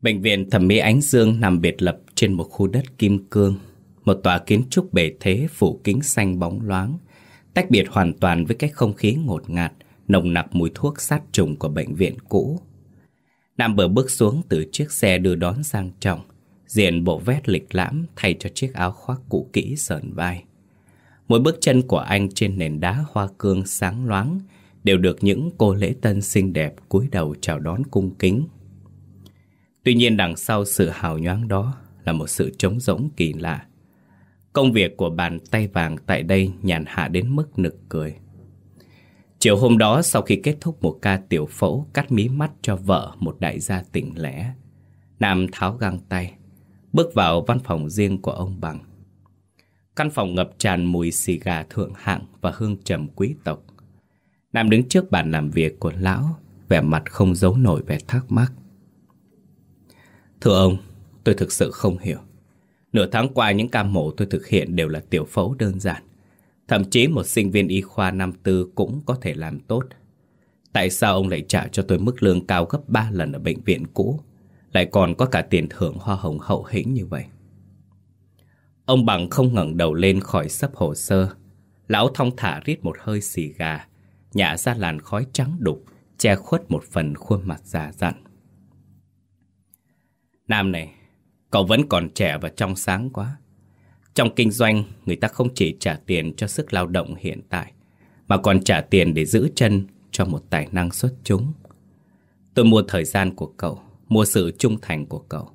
Bệnh viện thẩm mỹ Ánh Dương nằm biệt lập trên một khu đất kim cương, một tòa kiến trúc bề thế phủ kính xanh bóng loáng, tách biệt hoàn toàn với cái không khí ngột ngạt, nồng nặc mùi thuốc sát trùng của bệnh viện cũ. Nam bờ bước xuống từ chiếc xe đưa đón sang trọng, diện bộ vét lịch lãm thay cho chiếc áo khoác cũ kỹ sờn vai. Mỗi bước chân của anh trên nền đá hoa cương sáng loáng đều được những cô lễ tân xinh đẹp cúi đầu chào đón cung kính. Tuy nhiên đằng sau sự hào nhoáng đó là một sự trống rỗng kỳ lạ. Công việc của bàn tay vàng tại đây nhàn hạ đến mức nực cười. Chiều hôm đó sau khi kết thúc một ca tiểu phẫu cắt mí mắt cho vợ một đại gia tỉnh lẻ, Nam tháo găng tay, bước vào văn phòng riêng của ông Bằng. Căn phòng ngập tràn mùi xì gà thượng hạng và hương trầm quý tộc. Nam đứng trước bàn làm việc của lão, vẻ mặt không giấu nổi vẻ thắc mắc. Thưa ông, tôi thực sự không hiểu. Nửa tháng qua những ca mổ tôi thực hiện đều là tiểu phẫu đơn giản. Thậm chí một sinh viên y khoa năm tư cũng có thể làm tốt. Tại sao ông lại trả cho tôi mức lương cao gấp 3 lần ở bệnh viện cũ? Lại còn có cả tiền thưởng hoa hồng hậu hĩnh như vậy. Ông Bằng không ngẩng đầu lên khỏi sấp hồ sơ. Lão thong thả rít một hơi xì gà, nhả ra làn khói trắng đục, che khuất một phần khuôn mặt già dặn. Nam này, cậu vẫn còn trẻ và trong sáng quá. Trong kinh doanh, người ta không chỉ trả tiền cho sức lao động hiện tại, mà còn trả tiền để giữ chân cho một tài năng xuất chúng. Tôi mua thời gian của cậu, mua sự trung thành của cậu.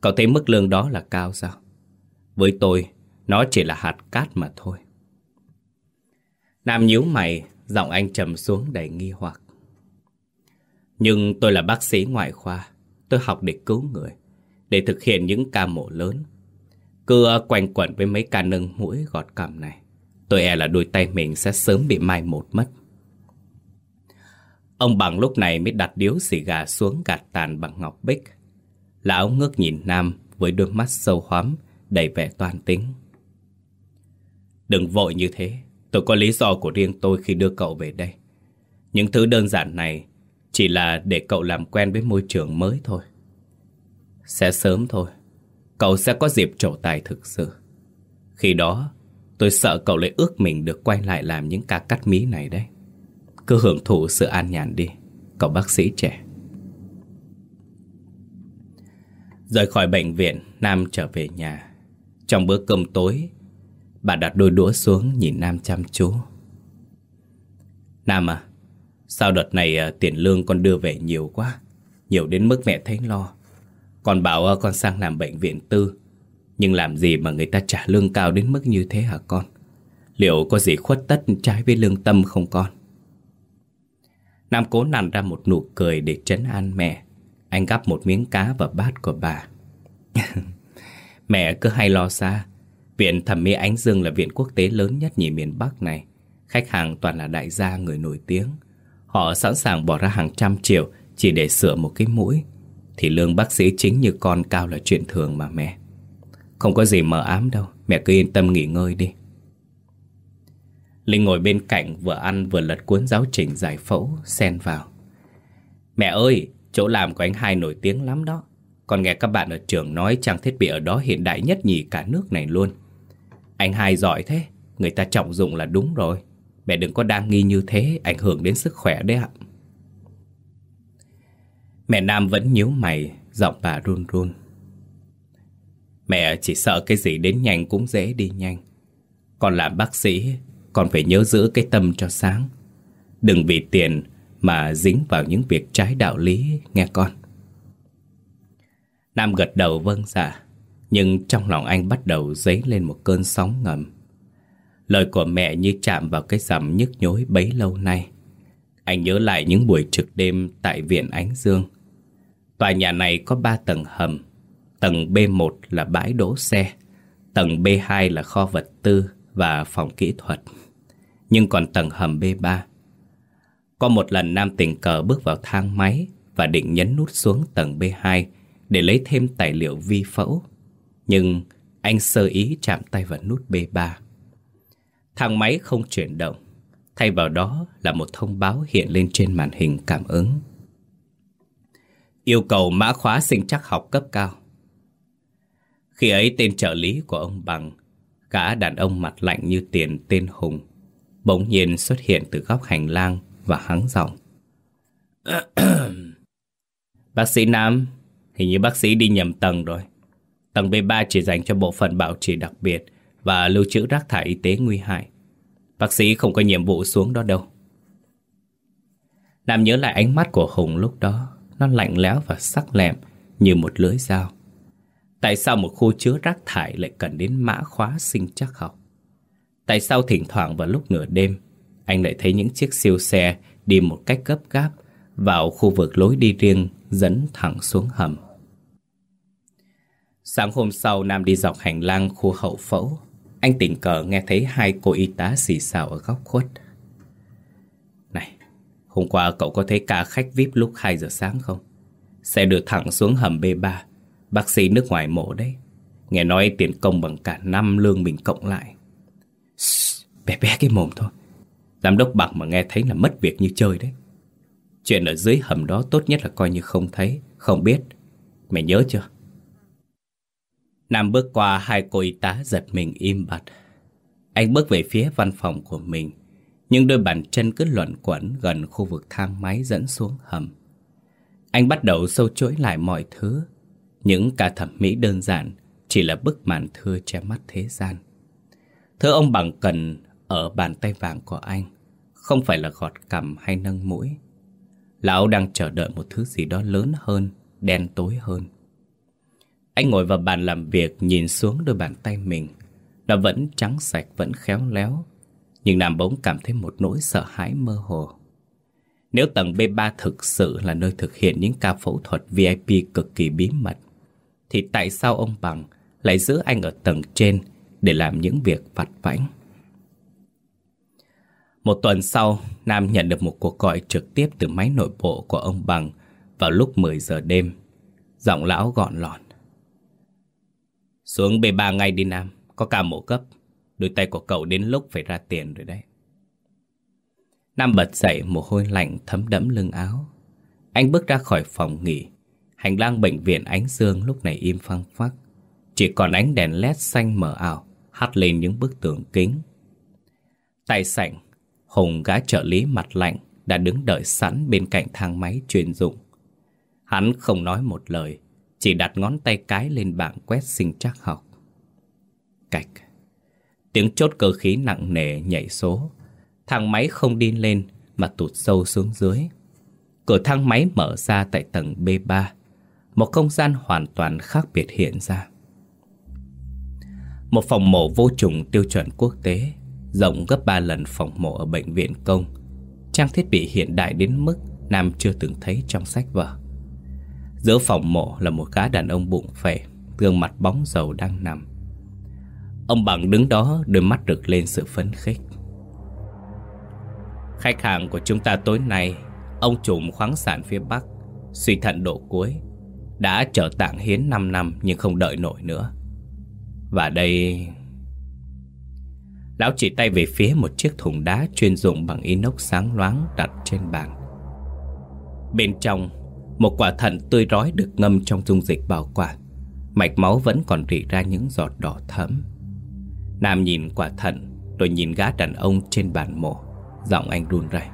Cậu thấy mức lương đó là cao sao? Với tôi, nó chỉ là hạt cát mà thôi. Nam nhíu mày, giọng anh trầm xuống đầy nghi hoặc. Nhưng tôi là bác sĩ ngoại khoa, tôi học để cứu người, để thực hiện những ca mổ lớn. Cứ ờ, quanh quẩn với mấy ca nâng mũi gọt cằm này, tôi e là đôi tay mình sẽ sớm bị mai một mất. Ông bằng lúc này mới đặt điếu xì gà xuống gạt tàn bằng ngọc bích. Lão ngước nhìn Nam với đôi mắt sâu hoắm, đầy vẻ toan tính. Đừng vội như thế, tôi có lý do của riêng tôi khi đưa cậu về đây. Những thứ đơn giản này chỉ là để cậu làm quen với môi trường mới thôi. Sẽ sớm thôi, cậu sẽ có dịp trổ tài thực sự. Khi đó, tôi sợ cậu lại ước mình được quay lại làm những ca cắt mí này đấy. Cứ hưởng thụ sự an nhàn đi, cậu bác sĩ trẻ. Rời khỏi bệnh viện, Nam trở về nhà. Trong bữa cơm tối, bà đặt đôi đũa xuống nhìn Nam chăm chú. Nam à, sao đợt này à, tiền lương con đưa về nhiều quá, nhiều đến mức mẹ thấy lo. Con bảo à, con sang làm bệnh viện tư, nhưng làm gì mà người ta trả lương cao đến mức như thế hả con? Liệu có gì khuất tất trái với lương tâm không con? Nam cố nặn ra một nụ cười để trấn an mẹ. Anh gắp một miếng cá vào bát của bà. mẹ cứ hay lo xa. Viện thẩm mỹ Ánh Dương là viện quốc tế lớn nhất nhì miền Bắc này. Khách hàng toàn là đại gia người nổi tiếng. Họ sẵn sàng bỏ ra hàng trăm triệu chỉ để sửa một cái mũi. Thì lương bác sĩ chính như con cao là chuyện thường mà mẹ. Không có gì mờ ám đâu, mẹ cứ yên tâm nghỉ ngơi đi. Linh ngồi bên cạnh vừa ăn vừa lật cuốn giáo trình giải phẫu, xen vào. Mẹ ơi, chỗ làm của anh hai nổi tiếng lắm đó. Còn nghe các bạn ở trường nói trang thiết bị ở đó hiện đại nhất nhì cả nước này luôn. Anh hai giỏi thế, người ta trọng dụng là đúng rồi. Mẹ đừng có đa nghi như thế, ảnh hưởng đến sức khỏe đấy ạ. Mẹ Nam vẫn nhíu mày, giọng bà run run. Mẹ chỉ sợ cái gì đến nhanh cũng dễ đi nhanh. Còn làm bác sĩ còn phải nhớ giữ cái tâm cho sáng. Đừng vì tiền mà dính vào những việc trái đạo lý, nghe con. Nam gật đầu vâng dạ. Nhưng trong lòng anh bắt đầu dấy lên một cơn sóng ngầm. Lời của mẹ như chạm vào cái rằm nhức nhối bấy lâu nay. Anh nhớ lại những buổi trực đêm tại Viện Ánh Dương. Tòa nhà này có ba tầng hầm. Tầng B1 là bãi đỗ xe, Tầng B2 là kho vật tư và phòng kỹ thuật nhưng còn tầng hầm B3. Có một lần Nam tình cờ bước vào thang máy và định nhấn nút xuống tầng B2 để lấy thêm tài liệu vi phẫu. Nhưng anh sơ ý chạm tay vào nút B3. Thang máy không chuyển động, thay vào đó là một thông báo hiện lên trên màn hình cảm ứng. Yêu cầu mã khóa sinh chắc học cấp cao. Khi ấy tên trợ lý của ông Bằng, cả đàn ông mặt lạnh như tiền tên Hùng, bỗng nhiên xuất hiện từ góc hành lang và hắng giọng. bác sĩ Nam, hình như bác sĩ đi nhầm tầng rồi. Tầng B3 chỉ dành cho bộ phận bảo trì đặc biệt và lưu trữ rác thải y tế nguy hại. Bác sĩ không có nhiệm vụ xuống đó đâu. Nam nhớ lại ánh mắt của Hùng lúc đó, nó lạnh lẽo và sắc lẹm như một lưỡi dao. Tại sao một khu chứa rác thải lại cần đến mã khóa sinh chắc học? Tại sao thỉnh thoảng vào lúc nửa đêm, Anh lại thấy những chiếc siêu xe Đi một cách gấp gáp Vào khu vực lối đi riêng Dẫn thẳng xuống hầm? Sáng hôm sau, Nam đi dọc hành lang khu hậu phẫu. Anh tình cờ nghe thấy hai cô y tá xì xào ở góc khuất. Này, Hôm qua cậu có thấy ca khách VIP lúc 2 giờ sáng không? Xe đưa thẳng xuống hầm B3 Bác sĩ nước ngoài mổ đấy. Nghe nói tiền công bằng cả năm lương mình cộng lại. Bé bé cái mồm thôi. Giám đốc bạc mà nghe thấy là mất việc như chơi đấy. Chuyện ở dưới hầm đó tốt nhất là coi như không thấy, Không biết. Mày nhớ chưa? Nam bước qua, hai cô y tá giật mình im bặt. Anh bước về phía văn phòng của mình, Nhưng đôi bàn chân cứ luẩn quẩn gần khu vực thang máy dẫn xuống hầm. Anh bắt đầu sâu chuỗi lại mọi thứ. Những ca thẩm mỹ đơn giản, Chỉ là bức màn thưa che mắt thế gian. Thứ ông bằng cần, ở bàn tay vàng của anh, Không phải là gọt cằm hay nâng mũi. Lão đang chờ đợi một thứ gì đó lớn hơn, Đen tối hơn. Anh ngồi vào bàn làm việc, Nhìn xuống đôi bàn tay mình. Nó vẫn trắng sạch, vẫn khéo léo, Nhưng Nam bỗng cảm thấy một nỗi sợ hãi mơ hồ. Nếu tầng B3 thực sự là nơi thực hiện những ca phẫu thuật VIP cực kỳ bí mật, Thì tại sao ông Bằng lại giữ anh ở tầng trên để làm những việc vặt vãnh. Một tuần sau, Nam nhận được một cuộc gọi trực tiếp từ máy nội bộ của ông Bằng vào lúc 10 giờ đêm. Giọng lão gọn lọn. Xuống B3 ngay đi Nam, có ca mổ cấp. Đôi tay của cậu đến lúc phải ra tiền rồi đấy. Nam bật dậy mồ hôi lạnh thấm đẫm lưng áo. Anh bước ra khỏi phòng nghỉ. Hành lang bệnh viện Ánh Dương lúc này im phăng phắc. Chỉ còn ánh đèn led xanh mờ ảo hắt lên những bức tường kính. Tại sảnh, Hùng gã trợ lý mặt lạnh đã đứng đợi sẵn bên cạnh thang máy chuyên dụng. Hắn không nói một lời, Chỉ đặt ngón tay cái lên bảng quét sinh trắc học. Cạch. Tiếng chốt cơ khí nặng nề nhảy số. Thang máy không đi lên Mà tụt sâu xuống dưới. Cửa thang máy mở ra tại tầng B3 Một không gian hoàn toàn khác biệt hiện ra. Một phòng mổ vô trùng tiêu chuẩn quốc tế, Rộng gấp 3 lần phòng mổ ở bệnh viện công. Trang thiết bị hiện đại đến mức Nam chưa từng thấy trong sách vở. Giữa phòng mổ là một gã đàn ông bụng phệ, Gương mặt bóng dầu đang nằm. Ông Bằng đứng đó, đôi mắt rực lên sự phấn khích. Khách hàng của chúng ta tối nay, Ông trùm khoáng sản phía Bắc, Suy thận độ cuối, Đã trở tạng hiến 5 năm nhưng không đợi nổi nữa. Và đây Lão chỉ tay về phía một chiếc thùng đá chuyên dụng bằng inox sáng loáng đặt trên bàn. Bên trong, một quả thận tươi rói được ngâm trong dung dịch bảo quản. Mạch máu vẫn còn rỉ ra những giọt đỏ thẫm. Nam nhìn quả thận, rồi nhìn gã đàn ông trên bàn mổ. Giọng anh run rẩy.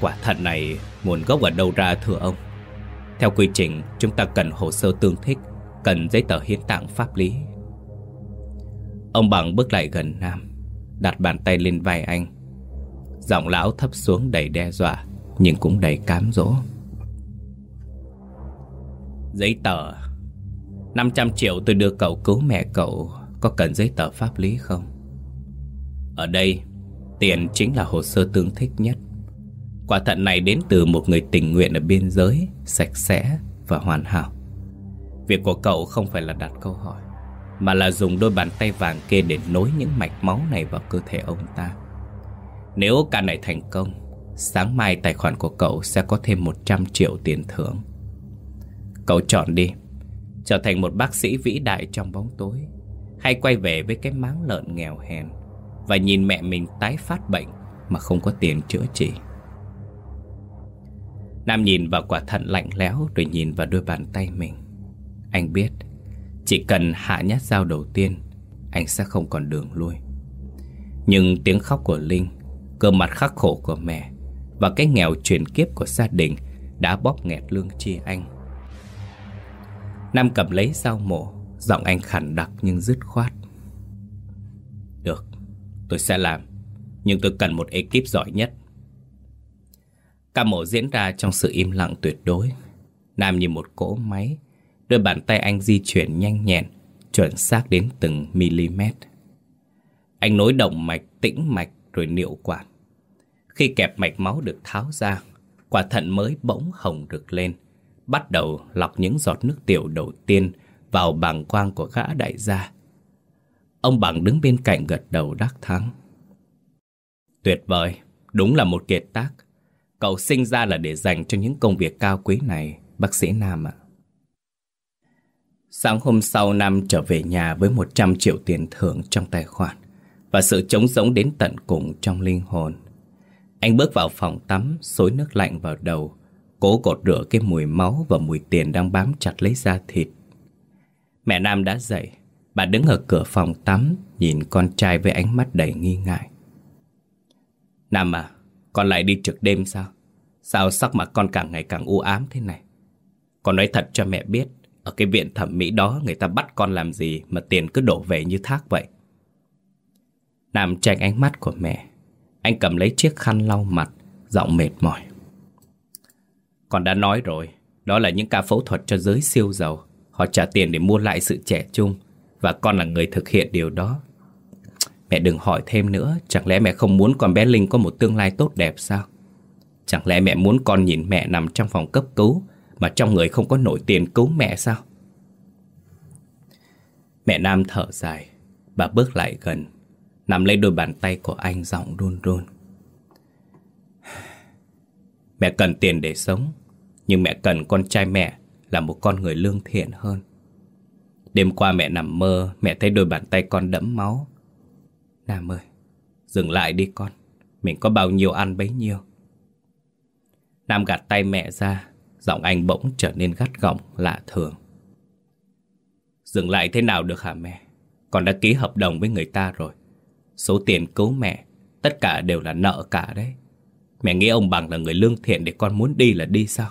Quả thận này nguồn gốc ở đâu ra thưa ông? Theo quy trình, chúng ta cần hồ sơ tương thích, cần giấy tờ hiến tạng pháp lý. Ông Bằng bước lại gần Nam, Đặt bàn tay lên vai anh. Giọng lão thấp xuống đầy đe dọa, Nhưng cũng đầy cám dỗ. Giấy tờ. 500 triệu tôi đưa cậu cứu mẹ cậu, Có cần giấy tờ pháp lý không? Ở đây, Tiền chính là hồ sơ tương thích nhất. Quả thận này đến từ một người tình nguyện ở biên giới, Sạch sẽ và hoàn hảo. Việc của cậu không phải là đặt câu hỏi, mà là dùng đôi bàn tay vàng kia để nối những mạch máu này vào cơ thể ông ta. Nếu ca này thành công, Sáng mai tài khoản của cậu sẽ có thêm 100 triệu tiền thưởng. Cậu chọn đi, Trở thành một bác sĩ vĩ đại trong bóng tối, Hay quay về với cái máng lợn nghèo hèn Và nhìn mẹ mình tái phát bệnh Mà không có tiền chữa trị. Nam nhìn vào quả thận lạnh lẽo Rồi nhìn vào đôi bàn tay mình. Anh biết, chỉ cần hạ nhát dao đầu tiên, Anh sẽ không còn đường lui. Nhưng tiếng khóc của Linh, Cơ mặt khắc khổ của mẹ Và cái nghèo chuyển kiếp của gia đình Đã bóp nghẹt lương chi anh. Nam cầm lấy dao mổ, Giọng anh khẳng đặc nhưng dứt khoát. Được, Tôi sẽ làm, Nhưng tôi cần một ekip giỏi nhất. Ca mổ diễn ra trong sự im lặng tuyệt đối. Nam như một cỗ máy Đôi bàn tay anh di chuyển nhanh nhẹn Chuẩn xác đến từng mm Anh nối động mạch tĩnh mạch rồi niệu quản. Khi kẹp mạch máu được tháo ra Quả thận mới bỗng hồng rực lên Bắt đầu lọc những giọt nước tiểu đầu tiên Vào bàng quang của gã đại gia. Ông Bằng đứng bên cạnh gật đầu đắc thắng. Tuyệt vời, đúng là một kiệt tác. Cậu sinh ra là để dành cho những công việc cao quý này Bác sĩ Nam ạ. Sáng hôm sau Nam trở về nhà với 100 triệu tiền thưởng trong tài khoản và sự trống rỗng đến tận cùng trong linh hồn. Anh bước vào phòng tắm, xối nước lạnh vào đầu, cố gột rửa cái mùi máu và mùi tiền đang bám chặt lấy da thịt. Mẹ Nam đã dậy, bà đứng ở cửa phòng tắm, nhìn con trai với ánh mắt đầy nghi ngại. Nam à, con lại đi trực đêm sao? Sao sắc mặt con càng ngày càng u ám thế này? Con nói thật cho mẹ biết, ở cái viện thẩm mỹ đó người ta bắt con làm gì mà tiền cứ đổ về như thác vậy. Nam tranh ánh mắt của mẹ. Anh cầm lấy chiếc khăn lau mặt, giọng mệt mỏi. Con đã nói rồi, đó là những ca phẫu thuật cho giới siêu giàu. Họ trả tiền để mua lại sự trẻ trung và con là người thực hiện điều đó. Mẹ đừng hỏi thêm nữa, chẳng lẽ mẹ không muốn con bé Linh có một tương lai tốt đẹp sao? Chẳng lẽ mẹ muốn con nhìn mẹ nằm trong phòng cấp cứu mà trong người không có nổi tiền cứu mẹ sao? Mẹ Nam thở dài, bà bước lại gần, nằm lấy đôi bàn tay của anh giọng run run. Mẹ cần tiền để sống, nhưng mẹ cần con trai mẹ là một con người lương thiện hơn. Đêm qua mẹ nằm mơ, mẹ thấy đôi bàn tay con đẫm máu. Nam ơi, dừng lại đi con, mình có bao nhiêu ăn bấy nhiêu. Nam gạt tay mẹ ra, Giọng anh bỗng trở nên gắt gỏng, lạ thường. Dừng lại thế nào được hả mẹ? Con đã ký hợp đồng với người ta rồi. Số tiền cứu mẹ, Tất cả đều là nợ cả đấy. Mẹ nghĩ ông Bằng là người lương thiện Để con muốn đi là đi sao?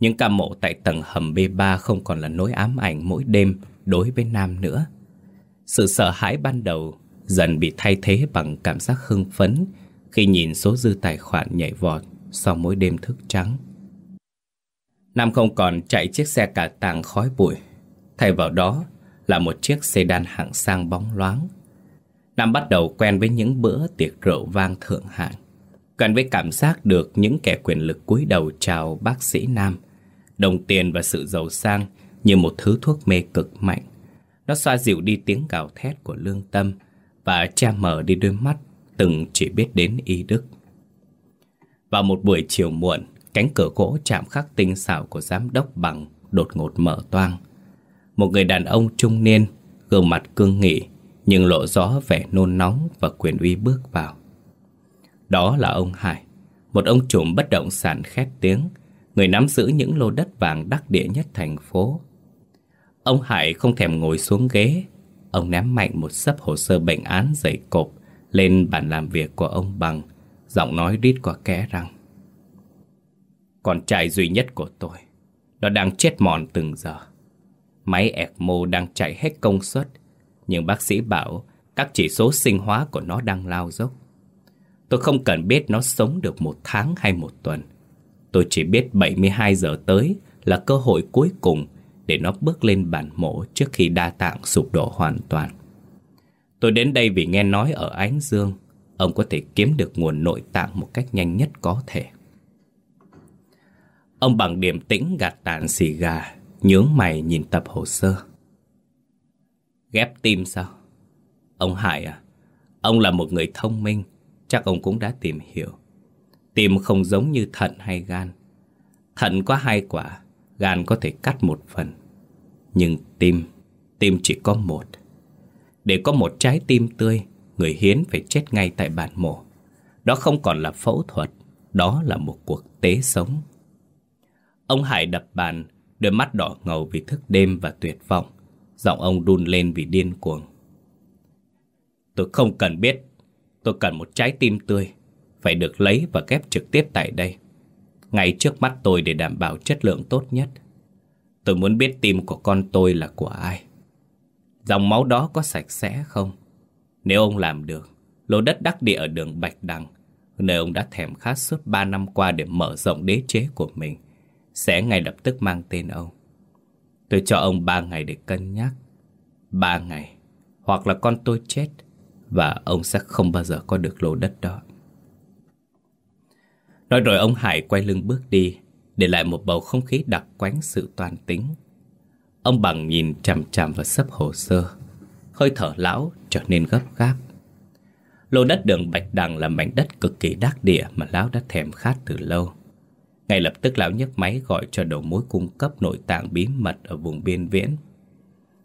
Những ca mộ tại tầng hầm B3 không còn là nỗi ám ảnh mỗi đêm đối với Nam nữa. Sự sợ hãi ban đầu dần bị thay thế bằng cảm giác hưng phấn khi nhìn số dư tài khoản nhảy vọt sau mỗi đêm thức trắng. Nam không còn chạy chiếc xe cả tàng khói bụi, thay vào đó là một chiếc sedan hạng sang bóng loáng. Nam bắt đầu quen với những bữa tiệc rượu vang thượng hạng, quen với cảm giác được những kẻ quyền lực cúi đầu chào bác sĩ Nam. Đồng tiền và sự giàu sang như một thứ thuốc mê cực mạnh. Nó xoa dịu đi tiếng gào thét của lương tâm và che mở đi đôi mắt từng chỉ biết đến y đức. Vào một buổi chiều muộn, cánh cửa gỗ chạm khắc tinh xảo của giám đốc bằng đột ngột mở toang. Một người đàn ông trung niên, gương mặt cương nghị, nhưng lộ rõ vẻ nôn nóng và quyền uy bước vào. Đó là ông Hải, một ông trùm bất động sản khét tiếng, người nắm giữ những lô đất vàng đắc địa nhất thành phố. Ông Hải không thèm ngồi xuống ghế, ông ném mạnh một sấp hồ sơ bệnh án dày cộp lên bàn làm việc của ông Bằng, giọng nói rít qua kẽ răng. Con trai duy nhất của tôi, nó đang chết mòn từng giờ. Máy ECMO đang chạy hết công suất, nhưng bác sĩ bảo các chỉ số sinh hóa của nó đang lao dốc. Tôi không cần biết nó sống được một tháng hay một tuần. Tôi chỉ biết 72 giờ tới là cơ hội cuối cùng để nó bước lên bàn mổ trước khi đa tạng sụp đổ hoàn toàn. Tôi đến đây vì nghe nói ở Ánh Dương, ông có thể kiếm được nguồn nội tạng một cách nhanh nhất có thể. Ông bằng điểm tĩnh gạt tàn xì gà, nhướng mày nhìn tập hồ sơ. Ghép tim sao? Ông Hải à, ông là một người thông minh, chắc ông cũng đã tìm hiểu. Tim không giống như thận hay gan. Thận có hai quả, gan có thể cắt một phần. Nhưng tim, tim chỉ có một. Để có một trái tim tươi, người hiến phải chết ngay tại bàn mổ. Đó không còn là phẫu thuật, đó là một cuộc tế sống. Ông Hải đập bàn, đôi mắt đỏ ngầu vì thức đêm và tuyệt vọng. Giọng ông đun lên vì điên cuồng. Tôi không cần biết, tôi cần một trái tim tươi, phải được lấy và ghép trực tiếp tại đây. Ngay trước mắt tôi để đảm bảo chất lượng tốt nhất. Tôi muốn biết tim của con tôi là của ai. Dòng máu đó có sạch sẽ không? Nếu ông làm được, lô đất đắc địa ở đường Bạch Đằng, nơi ông đã thèm khát suốt 3 năm qua để mở rộng đế chế của mình, sẽ ngay lập tức mang tên ông. Tôi cho ông 3 ngày để cân nhắc. 3 ngày, hoặc là con tôi chết, và ông sẽ không bao giờ có được lô đất đó. Nói rồi ông Hải quay lưng bước đi, để lại một bầu không khí đặc quánh sự toàn tính. Ông Bằng nhìn chằm chằm vào sấp hồ sơ, hơi thở lão trở nên gấp gáp. Lô đất đường Bạch Đằng là mảnh đất cực kỳ đắc địa mà lão đã thèm khát từ lâu. Ngay lập tức lão nhấc máy gọi cho đầu mối cung cấp nội tạng bí mật ở vùng biên viễn.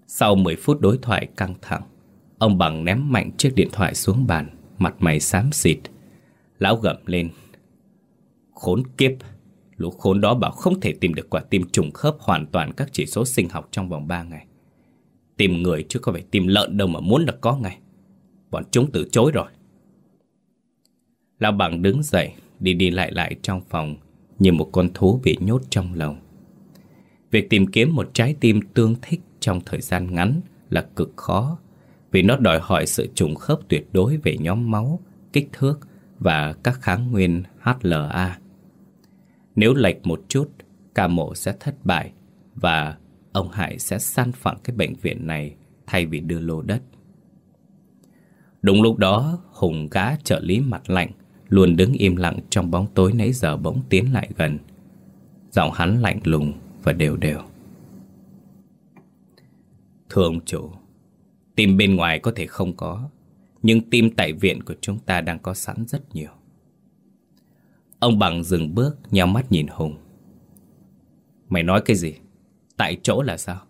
Sau 10 phút đối thoại căng thẳng, ông Bằng ném mạnh chiếc điện thoại xuống bàn, mặt mày xám xịt. Lão gầm lên. Khốn kiếp! Lũ khốn đó bảo không thể tìm được quả tim trùng khớp hoàn toàn các chỉ số sinh học trong vòng 3 ngày. Tìm người chứ có phải tìm lợn đâu mà muốn là có ngay. Bọn chúng từ chối rồi. Lão Bằng đứng dậy, đi đi lại lại trong phòng như một con thú bị nhốt trong lồng. Việc tìm kiếm một trái tim tương thích trong thời gian ngắn là cực khó vì nó đòi hỏi sự trùng khớp tuyệt đối về nhóm máu, kích thước và các kháng nguyên HLA. Nếu lệch một chút, ca mổ sẽ thất bại và ông Hải sẽ san phẳng cái bệnh viện này thay vì đưa lô đất. Đúng lúc đó, Hùng gã trợ lý mặt lạnh luôn đứng im lặng trong bóng tối nãy giờ bỗng tiến lại gần. Giọng hắn lạnh lùng và đều đều. Thưa ông chủ, tim bên ngoài có thể không có, nhưng tim tại viện của chúng ta đang có sẵn rất nhiều. Ông Bằng dừng bước, nhau mắt nhìn Hùng. Mày nói cái gì? Tại chỗ là sao?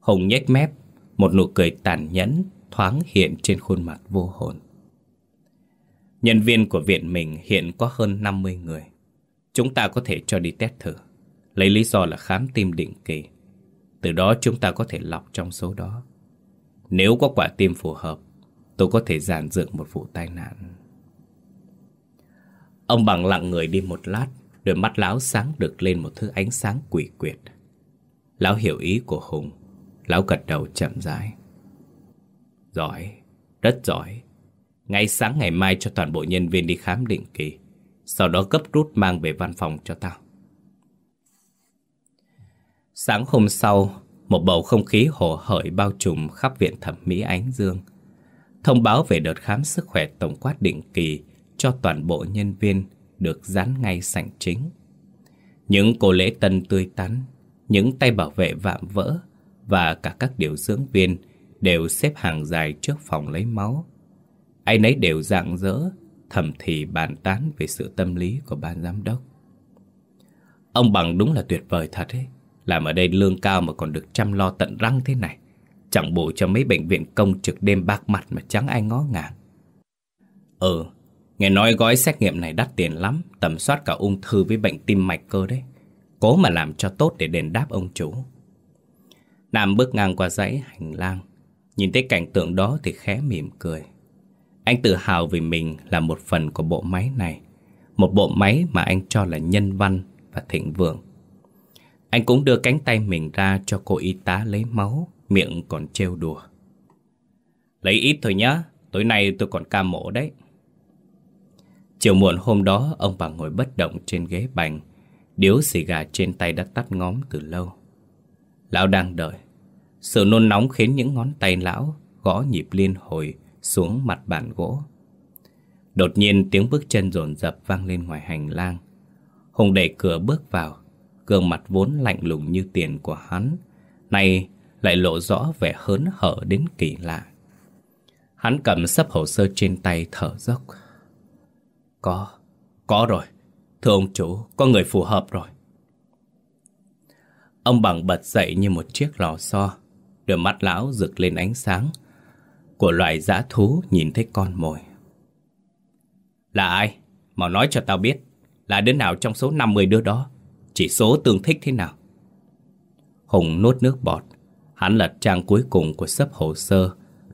Hùng nhếch mép, một nụ cười tàn nhẫn thoáng hiện trên khuôn mặt vô hồn. Nhân viên của viện mình hiện có hơn 50 người. Chúng ta có thể cho đi test thử, lấy lý do là khám tim định kỳ. Từ đó chúng ta có thể lọc trong số đó. Nếu có quả tim phù hợp, tôi có thể giản dựng một vụ tai nạn. Ông bằng lặng người đi một lát, Đôi mắt lão sáng được lên một thứ ánh sáng quỷ quyệt. Lão hiểu ý của Hùng. Lão gật đầu chậm rãi. Giỏi, rất giỏi. Ngay sáng ngày mai cho toàn bộ nhân viên đi khám định kỳ. Sau đó gấp rút mang về văn phòng cho tao. Sáng hôm sau Một bầu không khí hồ hởi bao trùm khắp viện thẩm mỹ Ánh Dương. Thông báo về đợt khám sức khỏe tổng quát định kỳ Cho toàn bộ nhân viên được dán ngay sảnh chính. Những cô lễ tân tươi tắn Những tay bảo vệ vạm vỡ Và cả các điều dưỡng viên Đều xếp hàng dài trước phòng lấy máu. Ai nấy đều rạng rỡ Thầm thì bàn tán về sự tâm lý của ban giám đốc. Ông Bằng đúng là tuyệt vời thật ấy làm ở đây lương cao mà còn được chăm lo tận răng thế này. Chẳng bổ cho mấy bệnh viện công trực đêm bạc mặt mà chẳng ai ngó ngàng. Ừ, nghe nói gói xét nghiệm này đắt tiền lắm Tầm soát cả ung thư với bệnh tim mạch cơ đấy. Cố mà làm cho tốt để đền đáp ông chủ. Nam bước ngang qua dãy hành lang. Nhìn thấy cảnh tượng đó thì khẽ mỉm cười. Anh tự hào vì mình là một phần của bộ máy này. Một bộ máy mà anh cho là nhân văn và thịnh vượng. Anh cũng đưa cánh tay mình ra cho cô y tá lấy máu, miệng còn trêu đùa. Lấy ít thôi nhá, tối nay tôi còn ca mổ đấy. Chiều muộn hôm đó, ông bà ngồi bất động trên ghế bành, điếu xì gà trên tay đã tắt ngóm từ lâu. Lão đang đợi. Sự nôn nóng khiến những ngón tay lão gõ nhịp liên hồi xuống mặt bàn gỗ. Đột nhiên tiếng bước chân rồn rập vang lên ngoài hành lang. Hùng đẩy cửa bước vào, gương mặt vốn lạnh lùng như tiền của hắn, nay lại lộ rõ vẻ hớn hở đến kỳ lạ. Hắn cầm sấp hồ sơ trên tay thở dốc. Có, có rồi. Thưa ông chủ, có người phù hợp rồi. Ông bằng bật dậy như một chiếc lò xo, đôi mắt lão rực lên ánh sáng của loài dã thú nhìn thấy con mồi. Là ai? Mau nói cho tao biết, là đứa nào trong số 50 đứa đó chỉ số tương thích thế nào. Hùng nuốt nước bọt, hắn lật trang cuối cùng của sấp hồ sơ,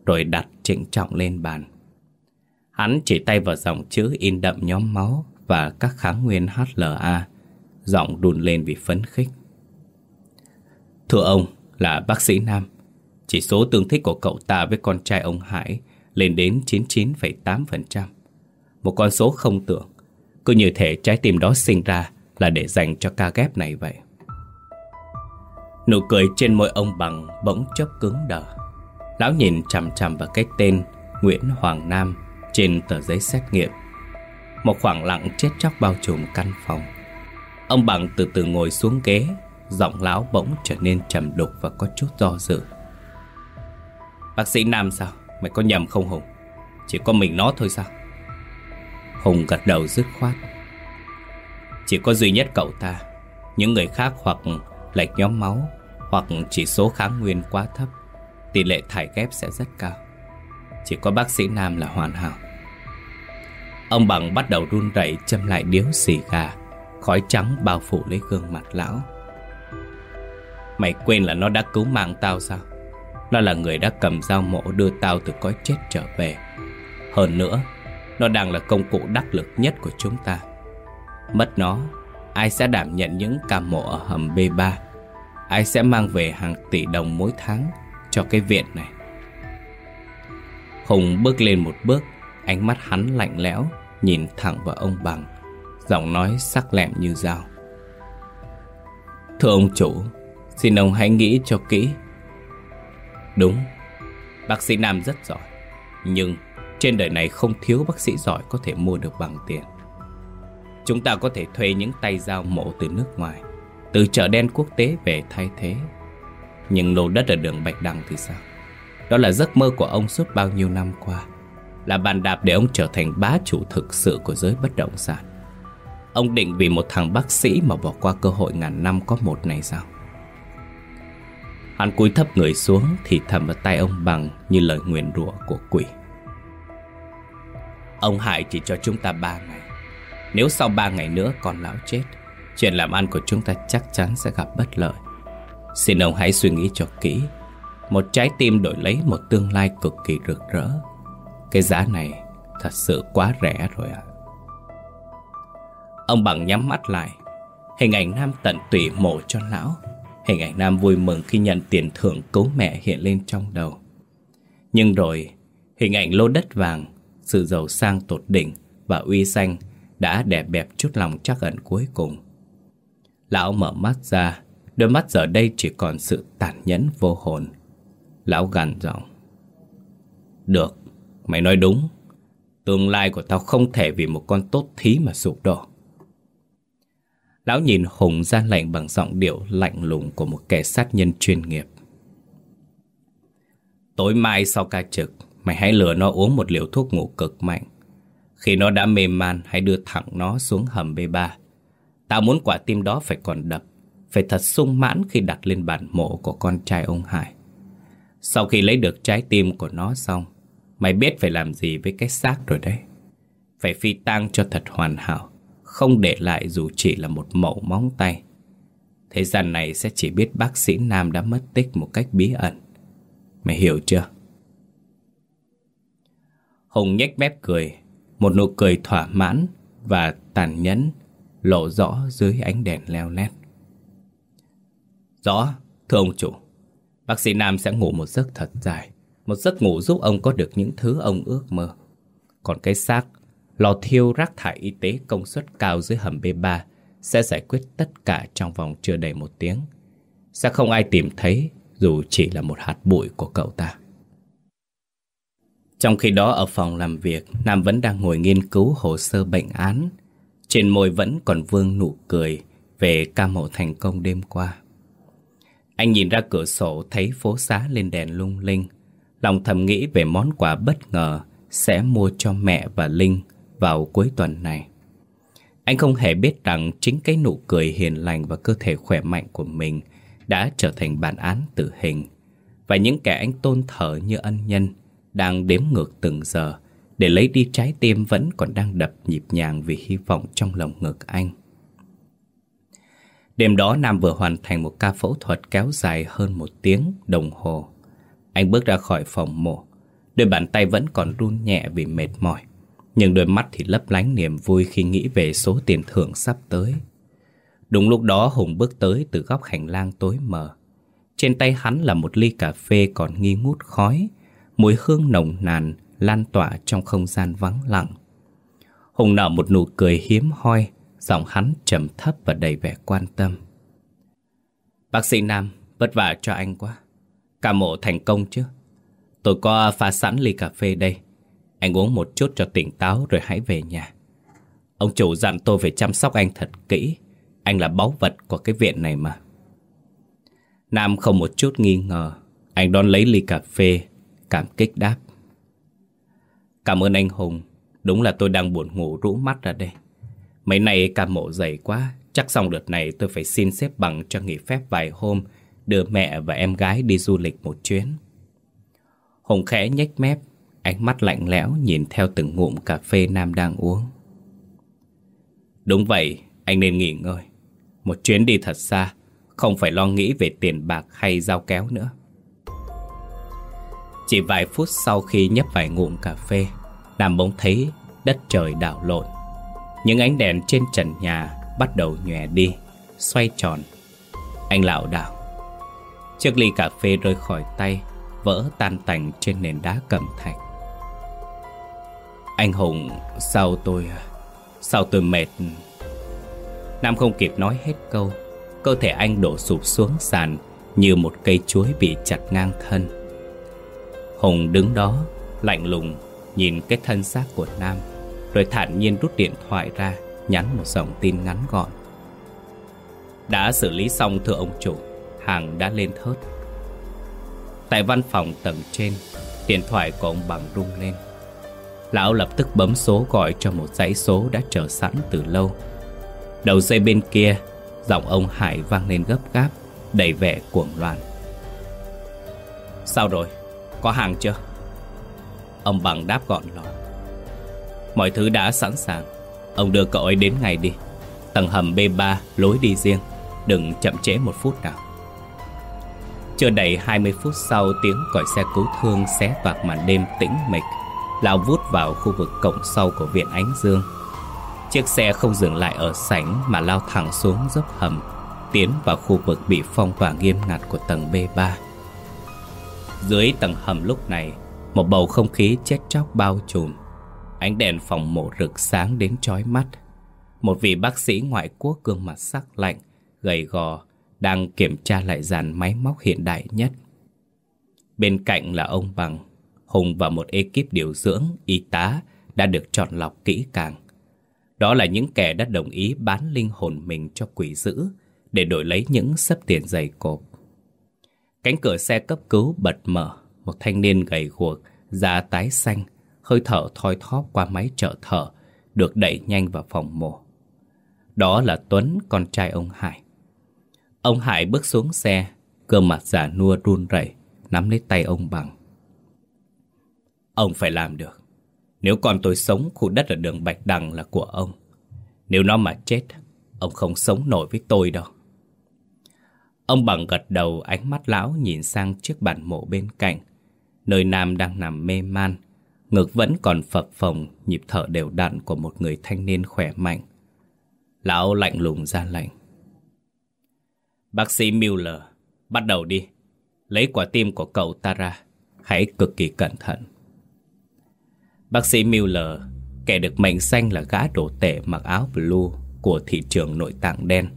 rồi đặt trịnh trọng lên bàn. Hắn chỉ tay vào dòng chữ in đậm nhóm máu và các kháng nguyên HLA, giọng đùn lên vì phấn khích. Thưa ông, là bác sĩ Nam, chỉ số tương thích của cậu ta với con trai ông Hải lên đến 99,8%. Một con số không tưởng, cứ như thể trái tim đó sinh ra là để dành cho ca ghép này vậy. Nụ cười trên môi ông bằng bỗng chốc cứng đờ. Lão nhìn chằm chằm vào cái tên Nguyễn Hoàng Nam trên tờ giấy xét nghiệm. Một khoảng lặng chết chóc bao trùm căn phòng. Ông bằng từ từ ngồi xuống ghế, giọng lão bỗng trở nên trầm đục và có chút do dự. Bác sĩ Nam sao? Mày có nhầm không Hùng? Chỉ có mình nó thôi sao? Hùng gật đầu dứt khoát. Chỉ có duy nhất cậu ta Những người khác hoặc lệch nhóm máu Hoặc chỉ số kháng nguyên quá thấp Tỷ lệ thải ghép sẽ rất cao chỉ có bác sĩ Nam là hoàn hảo. Ông Bằng bắt đầu run rẩy châm lại điếu xì gà Khói trắng bao phủ lấy gương mặt lão. Mày quên là nó đã cứu mạng tao sao? Nó là người đã cầm dao mổ đưa tao từ cõi chết trở về. Hơn nữa Nó đang là công cụ đắc lực nhất của chúng ta. Mất nó, ai sẽ đảm nhận những ca mổ ở hầm B3? Ai sẽ mang về hàng tỷ đồng mỗi tháng cho cái viện này? Hùng bước lên một bước, ánh mắt hắn lạnh lẽo, nhìn thẳng vào ông Bằng, giọng nói sắc lẹm như dao. Thưa ông chủ, xin ông hãy nghĩ cho kỹ. Đúng, bác sĩ Nam rất giỏi, nhưng trên đời này không thiếu bác sĩ giỏi có thể mua được bằng tiền. Chúng ta có thể thuê những tay dao mổ từ nước ngoài Từ chợ đen quốc tế về thay thế Nhưng lô đất ở đường Bạch Đằng thì sao đó là giấc mơ của ông suốt bao nhiêu năm qua. Là bàn đạp để ông trở thành bá chủ thực sự của giới bất động sản. Ông định vì một thằng bác sĩ mà bỏ qua cơ hội ngàn năm có một này sao? Hắn cúi thấp người xuống thì thầm vào tay ông bằng như lời nguyền rủa của quỷ. Ông Hải chỉ cho chúng ta ba ngày. Nếu sau ba ngày nữa con lão chết, Chuyện làm ăn của chúng ta chắc chắn sẽ gặp bất lợi. Xin ông hãy suy nghĩ cho kỹ. Một trái tim đổi lấy một tương lai cực kỳ rực rỡ. Cái giá này thật sự quá rẻ rồi ạ. Ông bằng nhắm mắt lại. Hình ảnh Nam tận tụy mổ cho lão. Hình ảnh Nam vui mừng khi nhận tiền thưởng cứu mẹ hiện lên trong đầu. Nhưng rồi, Hình ảnh lô đất vàng, Sự giàu sang tột đỉnh Và uy danh Đã đè bẹp chút lòng chắc ẩn cuối cùng. Lão mở mắt ra, Đôi mắt giờ đây chỉ còn sự tàn nhẫn vô hồn. Lão gằn giọng. Được, Mày nói đúng. Tương lai của tao không thể vì một con tốt thí mà sụp đổ. Lão nhìn Hùng ra lệnh bằng giọng điệu lạnh lùng của một kẻ sát nhân chuyên nghiệp. Tối mai sau ca trực, Mày hãy lừa nó uống một liều thuốc ngủ cực mạnh. Khi nó đã mềm man, Hãy đưa thẳng nó xuống hầm B3 Tao muốn quả tim đó phải còn đập, Phải thật sung mãn khi đặt lên bàn mộ của con trai ông Hải. Sau khi lấy được trái tim của nó xong Mày biết phải làm gì với cái xác rồi đấy. Phải phi tang cho thật hoàn hảo Không để lại dù chỉ là một mẩu móng tay. Thế gian này sẽ chỉ biết bác sĩ Nam đã mất tích một cách bí ẩn. Mày hiểu chưa? Hùng nhếch mép cười Một nụ cười thỏa mãn và tàn nhẫn Lộ rõ dưới ánh đèn leo lét. Rõ, thưa ông chủ. Bác sĩ Nam sẽ ngủ một giấc thật dài. Một giấc ngủ giúp ông có được những thứ ông ước mơ. Còn cái xác, Lò thiêu rác thải y tế công suất cao dưới hầm B3 Sẽ giải quyết tất cả trong vòng chưa đầy một tiếng. Sẽ không ai tìm thấy, Dù chỉ là một hạt bụi của cậu ta. Trong khi đó ở phòng làm việc, Nam vẫn đang ngồi nghiên cứu hồ sơ bệnh án. Trên môi vẫn còn vương nụ cười Về ca mổ thành công đêm qua. Anh nhìn ra cửa sổ, thấy phố xá lên đèn lung linh Lòng thầm nghĩ về món quà bất ngờ sẽ mua cho mẹ và Linh vào cuối tuần này. Anh không hề biết rằng chính cái nụ cười hiền lành và cơ thể khỏe mạnh của mình đã trở thành bản án tử hình. Và những kẻ anh tôn thờ như ân nhân đang đếm ngược từng giờ để lấy đi trái tim vẫn còn đang đập nhịp nhàng vì hy vọng trong lòng ngực anh. Đêm đó Nam vừa hoàn thành một ca phẫu thuật kéo dài hơn một tiếng đồng hồ. Anh bước ra khỏi phòng mổ. Đôi bàn tay vẫn còn run nhẹ vì mệt mỏi. Nhưng đôi mắt thì lấp lánh niềm vui khi nghĩ về số tiền thưởng sắp tới. Đúng lúc đó Hùng bước tới từ góc hành lang tối mờ. Trên tay hắn là một ly cà phê còn nghi ngút khói. Mùi hương nồng nàn lan tỏa trong không gian vắng lặng. Hùng nở một nụ cười hiếm hoi. Giọng hắn trầm thấp và đầy vẻ quan tâm. Bác sĩ Nam, vất vả cho anh quá. Cả mộ thành công chứ? Tôi có pha sẵn ly cà phê đây. Anh uống một chút cho tỉnh táo rồi hãy về nhà. Ông chủ dặn tôi phải chăm sóc anh thật kỹ. Anh là báu vật của cái viện này mà. Nam không một chút nghi ngờ. Anh đón lấy ly cà phê Cảm kích đáp. Cảm ơn anh Hùng. Đúng là tôi đang buồn ngủ rũ mắt ra đây. Mấy nay ca mộ dày quá Chắc xong đợt này tôi phải xin xếp bằng cho nghỉ phép vài hôm đưa mẹ và em gái đi du lịch một chuyến. Hùng khẽ nhếch mép, ánh mắt lạnh lẽo nhìn theo từng ngụm cà phê Nam đang uống. Đúng vậy, anh nên nghỉ ngơi. Một chuyến đi thật xa, không phải lo nghĩ về tiền bạc hay dao kéo nữa. Chỉ vài phút sau khi nhấp vài ngụm cà phê, Nam bỗng thấy đất trời đảo lộn. Những ánh đèn trên trần nhà bắt đầu nhòe đi, xoay tròn. Anh lảo đảo. Chiếc ly cà phê rơi khỏi tay Vỡ tan tành trên nền đá cẩm thạch. Anh Hùng Sao tôi Sao tôi mệt? Nam không kịp nói hết câu. Cơ thể anh đổ sụp xuống sàn Như một cây chuối bị chặt ngang thân. Hùng đứng đó Lạnh lùng Nhìn cái thân xác của Nam. Rồi thản nhiên rút điện thoại ra Nhắn một dòng tin ngắn gọn Đã xử lý xong thưa ông chủ hàng đã lên thớt. Tại văn phòng tầng trên, điện thoại của ông bằng rung lên. Lão lập tức bấm số gọi cho một dãy số đã chờ sẵn từ lâu. Đầu dây bên kia, giọng ông Hải vang lên gấp gáp, đầy vẻ cuồng loạn. Sao rồi? Có hàng chưa? Ông bằng đáp gọn lọt. Mọi thứ đã sẵn sàng. Ông đưa cậu ấy đến ngày đi. Tầng hầm B3 lối đi riêng. Đừng chậm trễ một phút nào. Chưa đầy 20 phút sau tiếng còi xe cứu thương xé toạc màn đêm tĩnh mịch Lao vút vào khu vực cổng sau của viện Ánh Dương Chiếc xe không dừng lại ở sảnh mà lao thẳng xuống dốc hầm, tiến vào khu vực bị phong tỏa nghiêm ngặt của tầng B3. Dưới tầng hầm lúc này, một bầu không khí chết chóc bao trùm. Ánh đèn phòng mổ rực sáng đến chói mắt. Một vị bác sĩ ngoại quốc gương mặt sắc lạnh, gầy gò, đang kiểm tra lại dàn máy móc hiện đại nhất. Bên cạnh là ông Bằng, Hùng và một ekip điều dưỡng, y tá đã được chọn lọc kỹ càng. Đó là những kẻ đã đồng ý bán linh hồn mình cho quỷ dữ để đổi lấy những sấp tiền dày cộp. Cánh cửa xe cấp cứu bật mở, một thanh niên gầy guộc, da tái xanh, hơi thở thoi thóp qua máy trợ thở, được đẩy nhanh vào phòng mổ. Đó là Tuấn, con trai ông Hải. Ông Hải bước xuống xe, cơ mặt giả nua run rẩy, nắm lấy tay ông bằng. Ông phải làm được. Nếu con tôi sống, khu đất ở đường Bạch Đằng là của ông. Nếu nó mà chết, ông không sống nổi với tôi đâu. Ông bằng gật đầu ánh mắt lão nhìn sang chiếc bàn mộ bên cạnh. Nơi Nam đang nằm mê man, ngực vẫn còn phập phồng nhịp thở đều đặn của một người thanh niên khỏe mạnh. Lão lạnh lùng ra lệnh. Bác sĩ Miller, bắt đầu đi. Lấy quả tim của cậu ta ra. Hãy cực kỳ cẩn thận. Bác sĩ Miller, kẻ được mệnh danh là gã đổ tể mặc áo blue của thị trường nội tạng đen,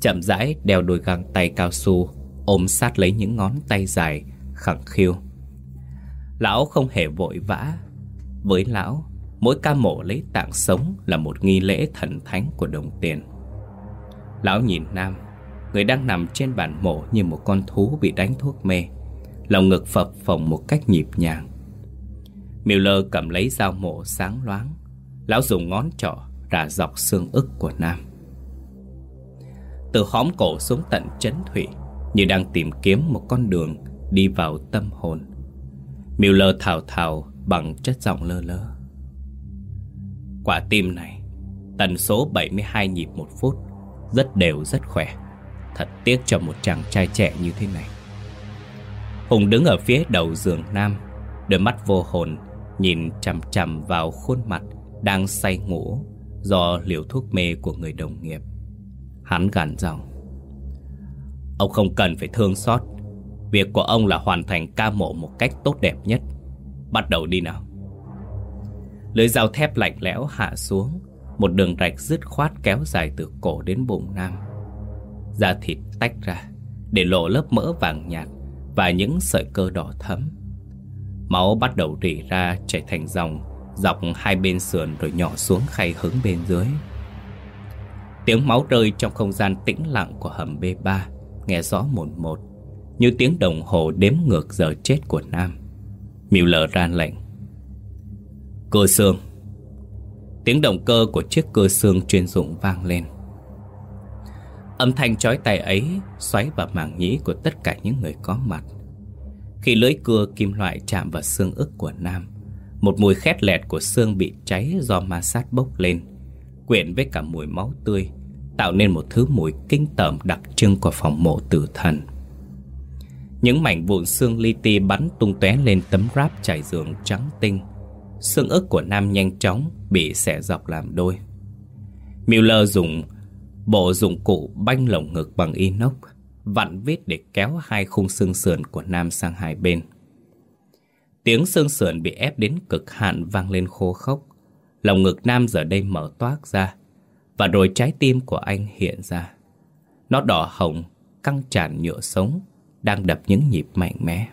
chậm rãi đeo đôi găng tay cao su, ôm sát lấy những ngón tay dài, khẳng khiu. Lão không hề vội vã. Với lão, mỗi ca mổ lấy tạng sống là một nghi lễ thần thánh của đồng tiền. Lão nhìn Nam, người đang nằm trên bàn mổ như một con thú bị đánh thuốc mê, lòng ngực phập phồng một cách nhịp nhàng. Miller cầm lấy dao mổ sáng loáng Lão dùng ngón trỏ rà dọc xương ức của Nam Từ hóm cổ xuống tận chấn thủy Như đang tìm kiếm một con đường đi vào tâm hồn Miller thào thào bằng chất giọng lơ lơ. Quả tim này, Tần số 72 nhịp một phút, Rất đều, rất khỏe. Thật tiếc cho một chàng trai trẻ như thế này. Hùng đứng ở phía đầu giường Nam, Đôi mắt vô hồn, Nhìn chằm chằm vào khuôn mặt Đang say ngủ Do liều thuốc mê của người đồng nghiệp. Hắn gằn giọng. Ông không cần phải thương xót. Việc của ông là hoàn thành ca mộ một cách tốt đẹp nhất. Bắt đầu đi nào. Lưỡi dao thép lạnh lẽo hạ xuống, Một đường rạch dứt khoát kéo dài từ cổ đến bụng Nam. Da thịt tách ra, Để lộ lớp mỡ vàng nhạt Và những sợi cơ đỏ thấm Máu bắt đầu rỉ ra, chảy thành dòng, Dọc hai bên sườn rồi nhỏ xuống khay hứng bên dưới. Tiếng máu rơi trong không gian tĩnh lặng của hầm B3 Nghe rõ một một, Như tiếng đồng hồ đếm ngược giờ chết của Nam. Miller ra lệnh. Cơ xương. Tiếng động cơ của chiếc cơ xương chuyên dụng vang lên. Âm thanh chói tai ấy xoáy vào màng nhĩ của tất cả những người có mặt. Khi lưỡi cưa kim loại chạm vào xương ức của Nam, Một mùi khét lẹt của xương bị cháy do ma sát bốc lên, Quyện với cả mùi máu tươi, Tạo nên một thứ mùi kinh tởm đặc trưng của phòng mộ tử thần. Những mảnh vụn xương li ti bắn tung tóe lên tấm ráp trải giường trắng tinh Xương ức của Nam nhanh chóng bị xẻ dọc làm đôi Miller dùng bộ dụng cụ banh lồng ngực bằng inox vặn vít để kéo hai khung xương sườn của Nam sang hai bên. Tiếng xương sườn bị ép đến cực hạn vang lên khô khốc. Lòng ngực Nam giờ đây mở toác ra, và rồi trái tim của anh hiện ra. Nó đỏ hồng, căng tràn nhựa sống, đang đập những nhịp mạnh mẽ.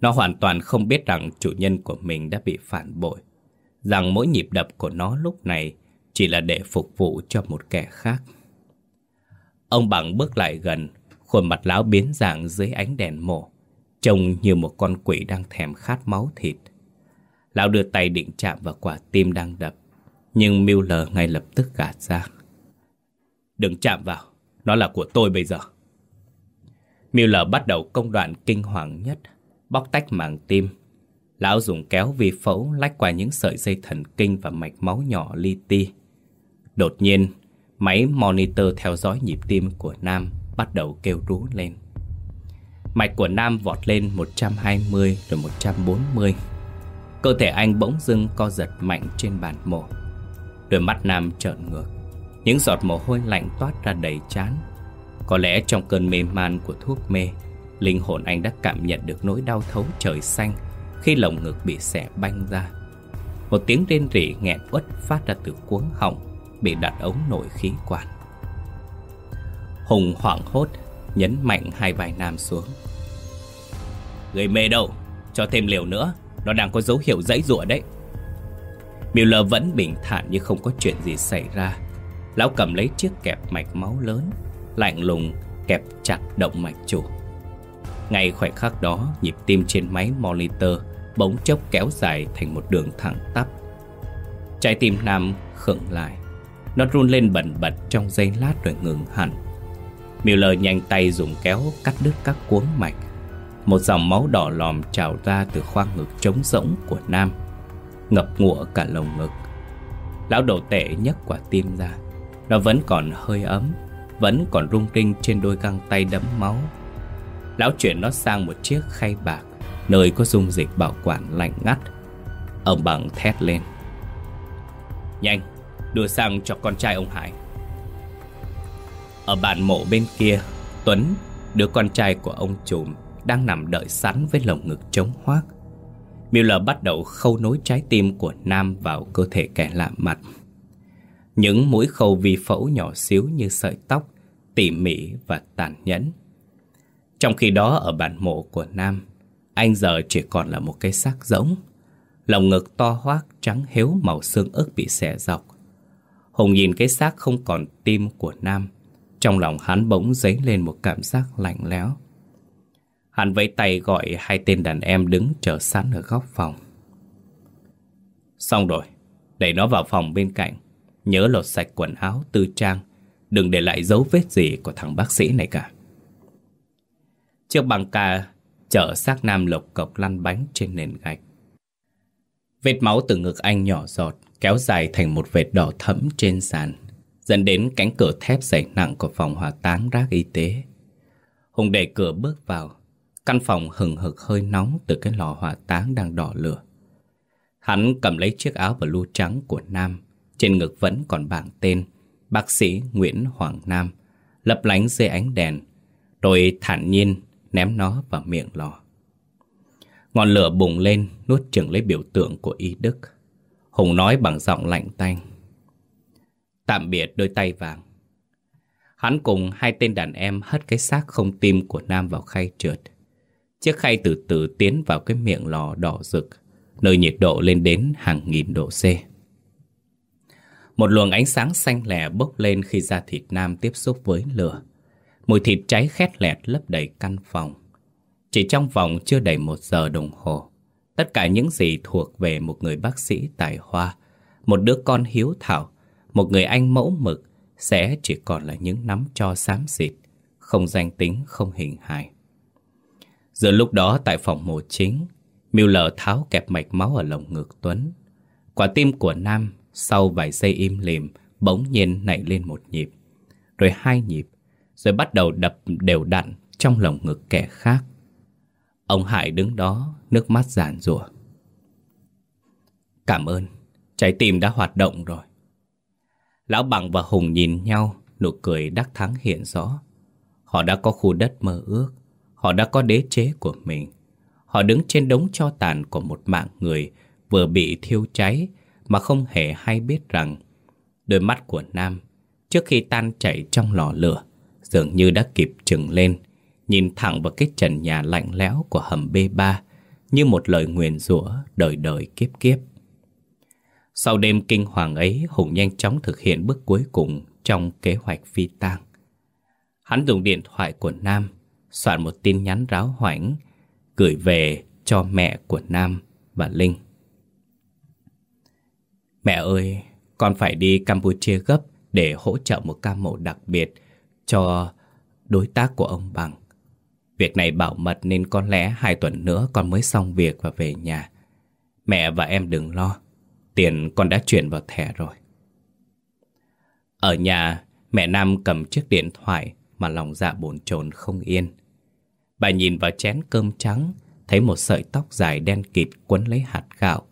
Nó hoàn toàn không biết rằng chủ nhân của mình đã bị phản bội, rằng mỗi nhịp đập của nó lúc này chỉ là để phục vụ cho một kẻ khác. Ông Bằng bước lại gần, khuôn mặt lão biến dạng dưới ánh đèn mổ, trông như một con quỷ đang thèm khát máu thịt. Lão đưa tay định chạm vào quả tim đang đập, nhưng Miller ngay lập tức gạt ra. Đừng chạm vào, nó là của tôi bây giờ. Miller bắt đầu công đoạn kinh hoàng nhất, bóc tách màng tim. Lão dùng kéo vi phẫu lách qua những sợi dây thần kinh và mạch máu nhỏ li ti. Đột nhiên, Máy monitor theo dõi nhịp tim của Nam bắt đầu kêu rú lên. Mạch của Nam vọt lên 120 rồi 140. Cơ thể anh bỗng dưng co giật mạnh trên bàn mổ. Đôi mắt Nam trợn ngược Những giọt mồ hôi lạnh toát ra đầy chán có lẽ trong cơn mê man của thuốc mê, Linh hồn anh đã cảm nhận được nỗi đau thấu trời xanh Khi lồng ngực bị xẻ banh ra. Một tiếng rên rỉ nghẹn uất phát ra từ cuống họng, Bị đặt ống nội khí quản. Hùng hoảng hốt, Nhấn mạnh hai vai Nam xuống. Người mê đâu? Cho thêm liều nữa, Nó đang có dấu hiệu dãy rụa đấy. Miller vẫn bình thản như không có chuyện gì xảy ra. Lão cầm lấy chiếc kẹp mạch máu lớn Lạnh lùng kẹp chặt động mạch chủ ngay khoảnh khắc đó, nhịp tim trên máy monitor bỗng chốc kéo dài thành một đường thẳng tắp. Trái tim Nam khựng lại. Nó run lên bần bật trong giây lát rồi ngừng hẳn. Miller nhanh tay dùng kéo cắt đứt các cuống mạch. Một dòng máu đỏ lòm trào ra từ khoang ngực trống rỗng của Nam, ngập ngụa cả lồng ngực. Lão đầu tệ nhấc quả tim ra. Nó vẫn còn hơi ấm, vẫn còn rung rinh trên đôi găng tay đẫm máu. Lão chuyển nó sang một chiếc khay bạc Nơi có dung dịch bảo quản lạnh ngắt. Ông bằng thét lên. Nhanh, đưa sang cho con trai ông Hải. Ở bàn mộ bên kia Tuấn, đứa con trai của ông trùm Đang nằm đợi sẵn với lồng ngực trống hoác. Miller bắt đầu khâu nối trái tim của Nam vào cơ thể kẻ lạ mặt. Những mũi khâu vi phẫu nhỏ xíu như sợi tóc Tỉ mỉ và tàn nhẫn. Trong khi đó ở bản mộ của Nam Anh giờ chỉ còn là một cái xác rỗng. Lồng ngực to hoác trắng héo màu xương ức bị xẻ dọc. Hùng nhìn cái xác không còn tim của Nam Trong lòng hắn bỗng dấy lên một cảm giác lạnh lẽo. Hắn vẫy tay gọi hai tên đàn em đứng chờ sẵn ở góc phòng. Xong rồi, đẩy nó vào phòng bên cạnh. Nhớ lột sạch quần áo tư trang Đừng để lại dấu vết gì của thằng bác sĩ này cả Chiếc băng ca chở xác nam lộc cộc lăn bánh trên nền gạch. Vết máu từ ngực anh nhỏ giọt, kéo dài thành một vệt đỏ thẫm trên sàn, dẫn đến cánh cửa thép dày nặng của phòng hỏa táng rác y tế. Hùng đẩy cửa bước vào, căn phòng hừng hực hơi nóng từ cái lò hỏa táng đang đỏ lửa. Hắn cầm lấy chiếc áo blue trắng của Nam, trên ngực vẫn còn bảng tên, bác sĩ Nguyễn Hoàng Nam, lấp lánh dưới ánh đèn, rồi thản nhiên ném nó vào miệng lò. Ngọn lửa bùng lên, nuốt chừng lấy biểu tượng của Y Đức. Hùng nói bằng giọng lạnh tanh. Tạm biệt đôi tay vàng. Hắn cùng hai tên đàn em hất cái xác không tim của Nam vào khay trượt. Chiếc khay từ từ tiến vào cái miệng lò đỏ rực, nơi nhiệt độ lên đến hàng nghìn độ C. Một luồng ánh sáng xanh lẻ bốc lên khi da thịt Nam tiếp xúc với lửa. Mùi thịt cháy khét lẹt lấp đầy căn phòng. Chỉ trong vòng chưa đầy một giờ đồng hồ, tất cả những gì thuộc về một người bác sĩ tài hoa, một đứa con hiếu thảo, một người anh mẫu mực sẽ chỉ còn là những nắm cho xám xịt, không danh tính, không hình hài. Giữa lúc đó tại phòng mổ chính, Miller tháo kẹp mạch máu ở lồng ngực Tuấn. Quả tim của Nam sau vài giây im lìm bỗng nhiên nảy lên một nhịp, rồi hai nhịp, rồi bắt đầu đập đều đặn trong lồng ngực kẻ khác. Ông Hải đứng đó, nước mắt giàn rủa. Cảm ơn, trái tim đã hoạt động rồi. Lão Bằng và Hùng nhìn nhau, nụ cười đắc thắng hiện rõ. Họ đã có khu đất mơ ước, họ đã có đế chế của mình. Họ đứng trên đống cho tàn của một mạng người vừa bị thiêu cháy mà không hề hay biết rằng đôi mắt của Nam trước khi tan chảy trong lò lửa dường như đã kịp trừng lên, nhìn thẳng vào cái trần nhà lạnh lẽo của hầm B3 như một lời nguyền rủa đời đời kiếp kiếp. Sau đêm kinh hoàng ấy, Hùng nhanh chóng thực hiện bước cuối cùng trong kế hoạch phi tang. Hắn dùng điện thoại của Nam, soạn một tin nhắn ráo hoảnh, gửi về cho mẹ của Nam và Linh. Mẹ ơi, con phải đi Campuchia gấp để hỗ trợ một ca mổ đặc biệt cho đối tác của ông Bằng. Việc này bảo mật nên có lẽ hai tuần nữa con mới xong việc và về nhà. Mẹ và em đừng lo, tiền con đã chuyển vào thẻ rồi. Ở nhà, mẹ Nam cầm chiếc điện thoại mà lòng dạ bồn chồn không yên. Bà nhìn vào chén cơm trắng, thấy một sợi tóc dài đen kịt quấn lấy hạt gạo.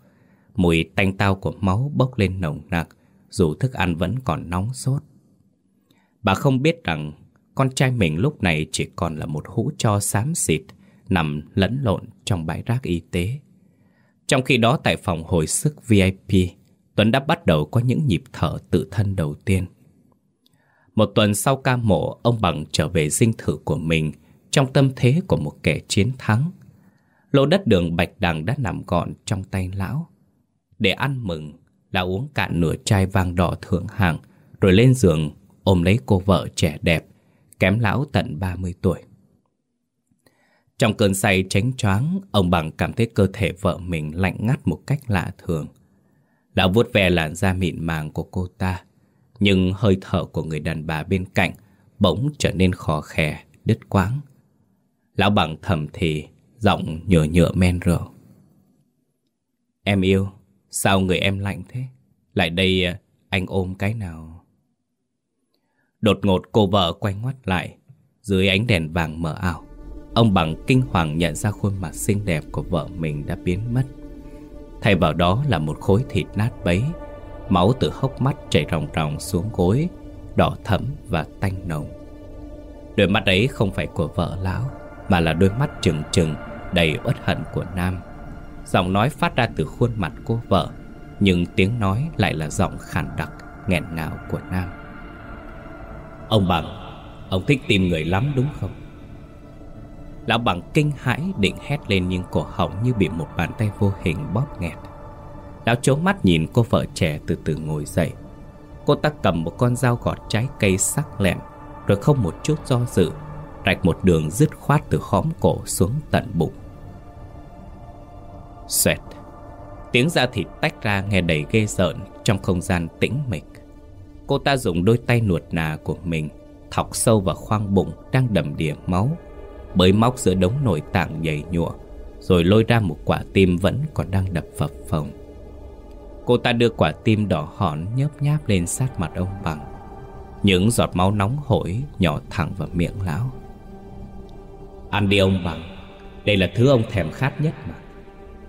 Mùi tanh tao của máu bốc lên nồng nặc, dù thức ăn vẫn còn nóng sốt. Bà không biết rằng con trai mình lúc này chỉ còn là một hũ cho xám xịt nằm lẫn lộn trong bãi rác y tế. Trong khi đó tại phòng hồi sức VIP, Tuấn đã bắt đầu có những nhịp thở tự thân đầu tiên. Một tuần sau ca mổ, ông Bằng trở về dinh thự của mình trong tâm thế của một kẻ chiến thắng. Lô đất đường Bạch Đằng đã nằm gọn trong tay lão. Để ăn mừng, là uống cạn nửa chai vang đỏ thượng hạng, rồi lên giường ôm lấy cô vợ trẻ đẹp, kém lão tận 30 tuổi. Trong cơn say tránh choáng, ông Bằng cảm thấy cơ thể vợ mình lạnh ngắt một cách lạ thường. Lão vuốt ve làn da mịn màng của cô ta, nhưng hơi thở của người đàn bà bên cạnh bỗng trở nên khó khè, đứt quáng. Lão Bằng thầm thì, giọng nhựa nhựa men rượu. Em yêu, sao người em lạnh thế? Lại đây à, anh ôm cái nào? Đột ngột cô vợ quay ngoắt lại, dưới ánh đèn vàng mờ ảo. Ông bằng kinh hoàng nhận ra khuôn mặt xinh đẹp của vợ mình đã biến mất Thay vào đó là một khối thịt nát bấy Máu từ hốc mắt chảy ròng ròng xuống gối Đỏ thẫm và tanh nồng Đôi mắt ấy không phải của vợ lão Mà là đôi mắt trừng trừng Đầy uất hận của Nam Giọng nói phát ra từ khuôn mặt cô vợ, Nhưng tiếng nói lại là giọng khản đặc, nghẹn ngào của Nam. Ông Bằng, Ông thích tìm người lắm đúng không? Lão bằng kinh hãi định hét lên nhưng cổ họng như bị một bàn tay vô hình bóp nghẹt. Lão chố mắt nhìn cô vợ trẻ từ từ ngồi dậy. Cô ta cầm một con dao gọt trái cây sắc lẹm, Rồi không một chút do dự, Rạch một đường dứt khoát từ khóm cổ xuống tận bụng. Xoẹt. Tiếng da thịt tách ra nghe đầy ghê rợn Trong không gian tĩnh mịch. Cô ta dùng đôi tay nuột nà của mình Thọc sâu vào khoang bụng đang đầm đìa máu, Bới móc giữa đống nội tạng dày nhụa, Rồi lôi ra một quả tim vẫn còn đang đập phập phồng. Cô ta đưa quả tim đỏ hòn nhớp nháp lên sát mặt ông bằng. Những giọt máu nóng hổi nhỏ thẳng vào miệng lão. Ăn đi ông bằng, Đây là thứ ông thèm khát nhất mà.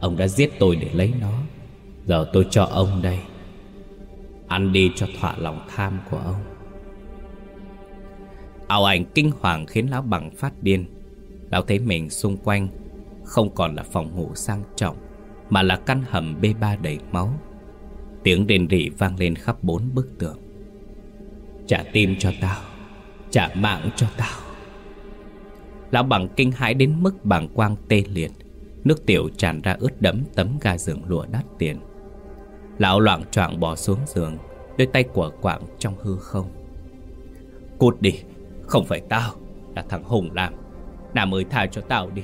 Ông đã giết tôi để lấy nó. Giờ tôi cho ông đây. Ăn đi cho thỏa lòng tham của ông. Ảo ảnh kinh hoàng khiến lão bằng phát điên. Lão thấy mình xung quanh Không còn là phòng ngủ sang trọng, Mà là căn hầm B3 đầy máu. Tiếng đền rỉ vang lên khắp bốn bức tường. Trả tim cho tao, Trả mạng cho tao. Lão bằng kinh hãi đến mức bàng quang tê liệt. Nước tiểu tràn ra ướt đẫm tấm ga giường lụa đắt tiền. Lão loạn choạng bò xuống giường, Đôi tay của quạng trong hư không. Cút đi, Không phải tao, Là thằng Hùng làm. Nam ơi tha cho tao đi.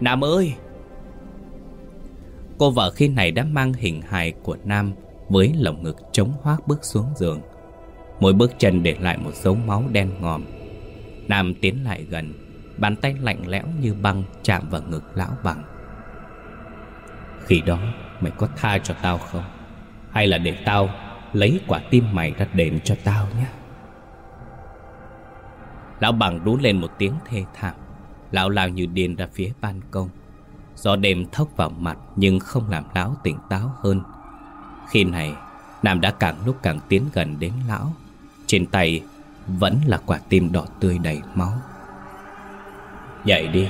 Nam ơi Cô vợ khi này đã mang hình hài của Nam Với lồng ngực chống hoác bước xuống giường. Mỗi bước chân để lại một dấu máu đen ngòm. Nam tiến lại gần, Bàn tay lạnh lẽo như băng chạm vào ngực lão bằng. Khi đó mày có tha cho tao không? Hay là để tao lấy quả tim mày ra đền cho tao nhé? Lão bằng đú lên một tiếng thê thảm. Lão lao như điên ra phía ban công. Gió đêm thốc vào mặt Nhưng không làm lão tỉnh táo hơn. Khi này, Nam đã càng lúc càng tiến gần đến lão. Trên tay Vẫn là quả tim đỏ tươi đầy máu. Nhảy đi,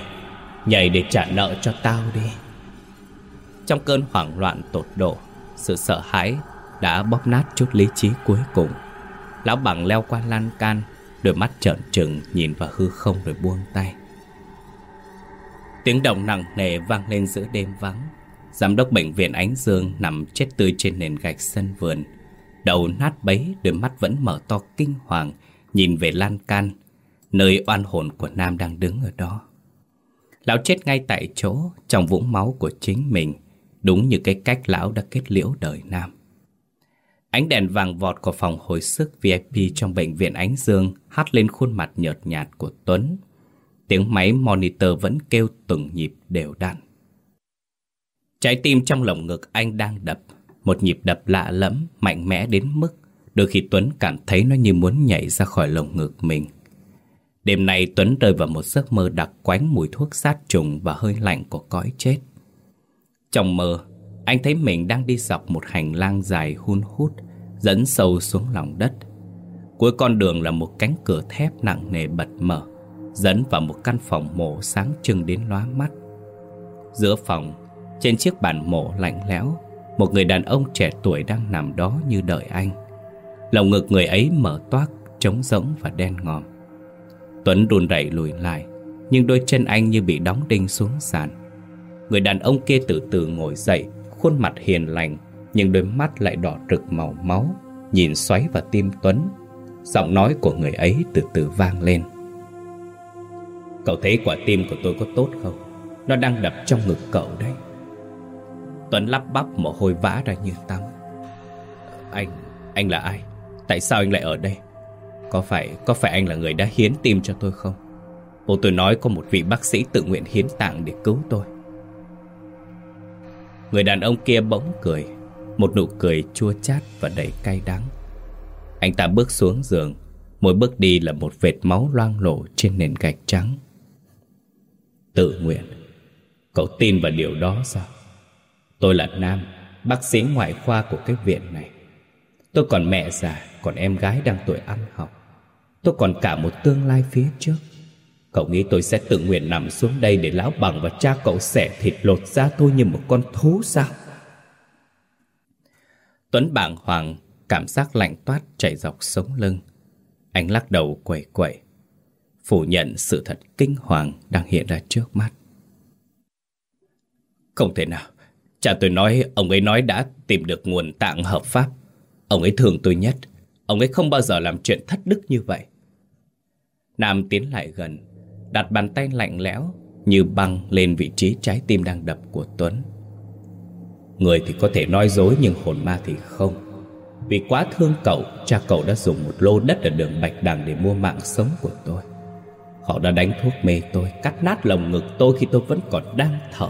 Nhảy để trả nợ cho tao đi. Trong cơn hoảng loạn tột độ Sự sợ hãi Đã bóp nát chút lý trí cuối cùng. Lão bằng leo qua lan can Đôi mắt trợn trừng nhìn vào hư không rồi buông tay. Tiếng động nặng nề vang lên giữa đêm vắng. Giám đốc bệnh viện Ánh Dương nằm chết tươi trên nền gạch sân vườn. Đầu nát bấy, đôi mắt vẫn mở to kinh hoàng Nhìn về lan can Nơi oan hồn của Nam đang đứng ở đó. Lão chết ngay tại chỗ Trong vũng máu của chính mình. Đúng như cái cách lão đã kết liễu đời Nam Ánh đèn vàng vọt của phòng hồi sức VIP trong bệnh viện Ánh Dương hắt lên khuôn mặt nhợt nhạt của Tuấn Tiếng máy monitor vẫn kêu từng nhịp đều đặn. Trái tim trong lồng ngực anh đang đập, một nhịp đập lạ lẫm, mạnh mẽ đến mức đôi khi Tuấn cảm thấy nó như muốn nhảy ra khỏi lồng ngực mình. Đêm nay Tuấn rơi vào một giấc mơ đặc quánh mùi thuốc sát trùng và hơi lạnh của cõi chết. Trong mơ, anh thấy mình đang đi dọc một hành lang dài hun hút, Dẫn sâu xuống lòng đất. Cuối con đường là một cánh cửa thép nặng nề bật mở Dẫn vào một căn phòng mổ sáng trưng đến lóa mắt. Giữa phòng Trên chiếc bàn mổ lạnh lẽo Một người đàn ông trẻ tuổi đang nằm đó như đợi anh. Lồng ngực người ấy mở toác Trống rỗng và đen ngòm. Tuấn run rẩy lùi lại Nhưng đôi chân anh như bị đóng đinh xuống sàn. Người đàn ông kia từ từ ngồi dậy Khuôn mặt hiền lành Nhưng đôi mắt lại đỏ rực màu máu Nhìn xoáy vào tim Tuấn Giọng nói của người ấy từ từ vang lên Cậu thấy quả tim của tôi có tốt không? Nó đang đập trong ngực cậu đấy Tuấn lắp bắp mồ hôi vã ra như tắm Anh, anh là ai? Tại sao anh lại ở đây? Có phải, có phải anh là người đã hiến tim cho tôi không? Bố tôi nói có một vị bác sĩ tự nguyện hiến tạng để cứu tôi Người đàn ông kia bỗng cười. Một nụ cười chua chát và đầy cay đắng. Anh ta bước xuống giường. Mỗi bước đi là một vệt máu loang lổ trên nền gạch trắng. Tự nguyện. Cậu tin vào điều đó sao? Tôi là Nam, Bác sĩ ngoại khoa của cái viện này. Tôi còn mẹ già, Còn em gái đang tuổi ăn học. Tôi còn cả một tương lai phía trước. Cậu nghĩ tôi sẽ tự nguyện nằm xuống đây Để lão bằng và cha cậu xẻ thịt lột ra tôi như một con thú sao? Tuấn bàng hoàng, Cảm giác lạnh toát chạy dọc sống lưng. Anh lắc đầu quẩy quẩy. Phủ nhận sự thật kinh hoàng Đang hiện ra trước mắt. Không thể nào. Cha tôi nói, ông ấy nói đã tìm được nguồn tạng hợp pháp. Ông ấy thương tôi nhất. Ông ấy không bao giờ làm chuyện thất đức như vậy. Nam tiến lại gần. Đặt bàn tay lạnh lẽo Như băng lên vị trí trái tim đang đập của Tuấn. Người thì có thể nói dối Nhưng hồn ma thì không. Vì quá thương cậu, Cha cậu đã dùng một lô đất ở đường Bạch Đằng Để mua mạng sống của tôi. Họ đã đánh thuốc mê tôi, Cắt nát lồng ngực tôi khi tôi vẫn còn đang thở,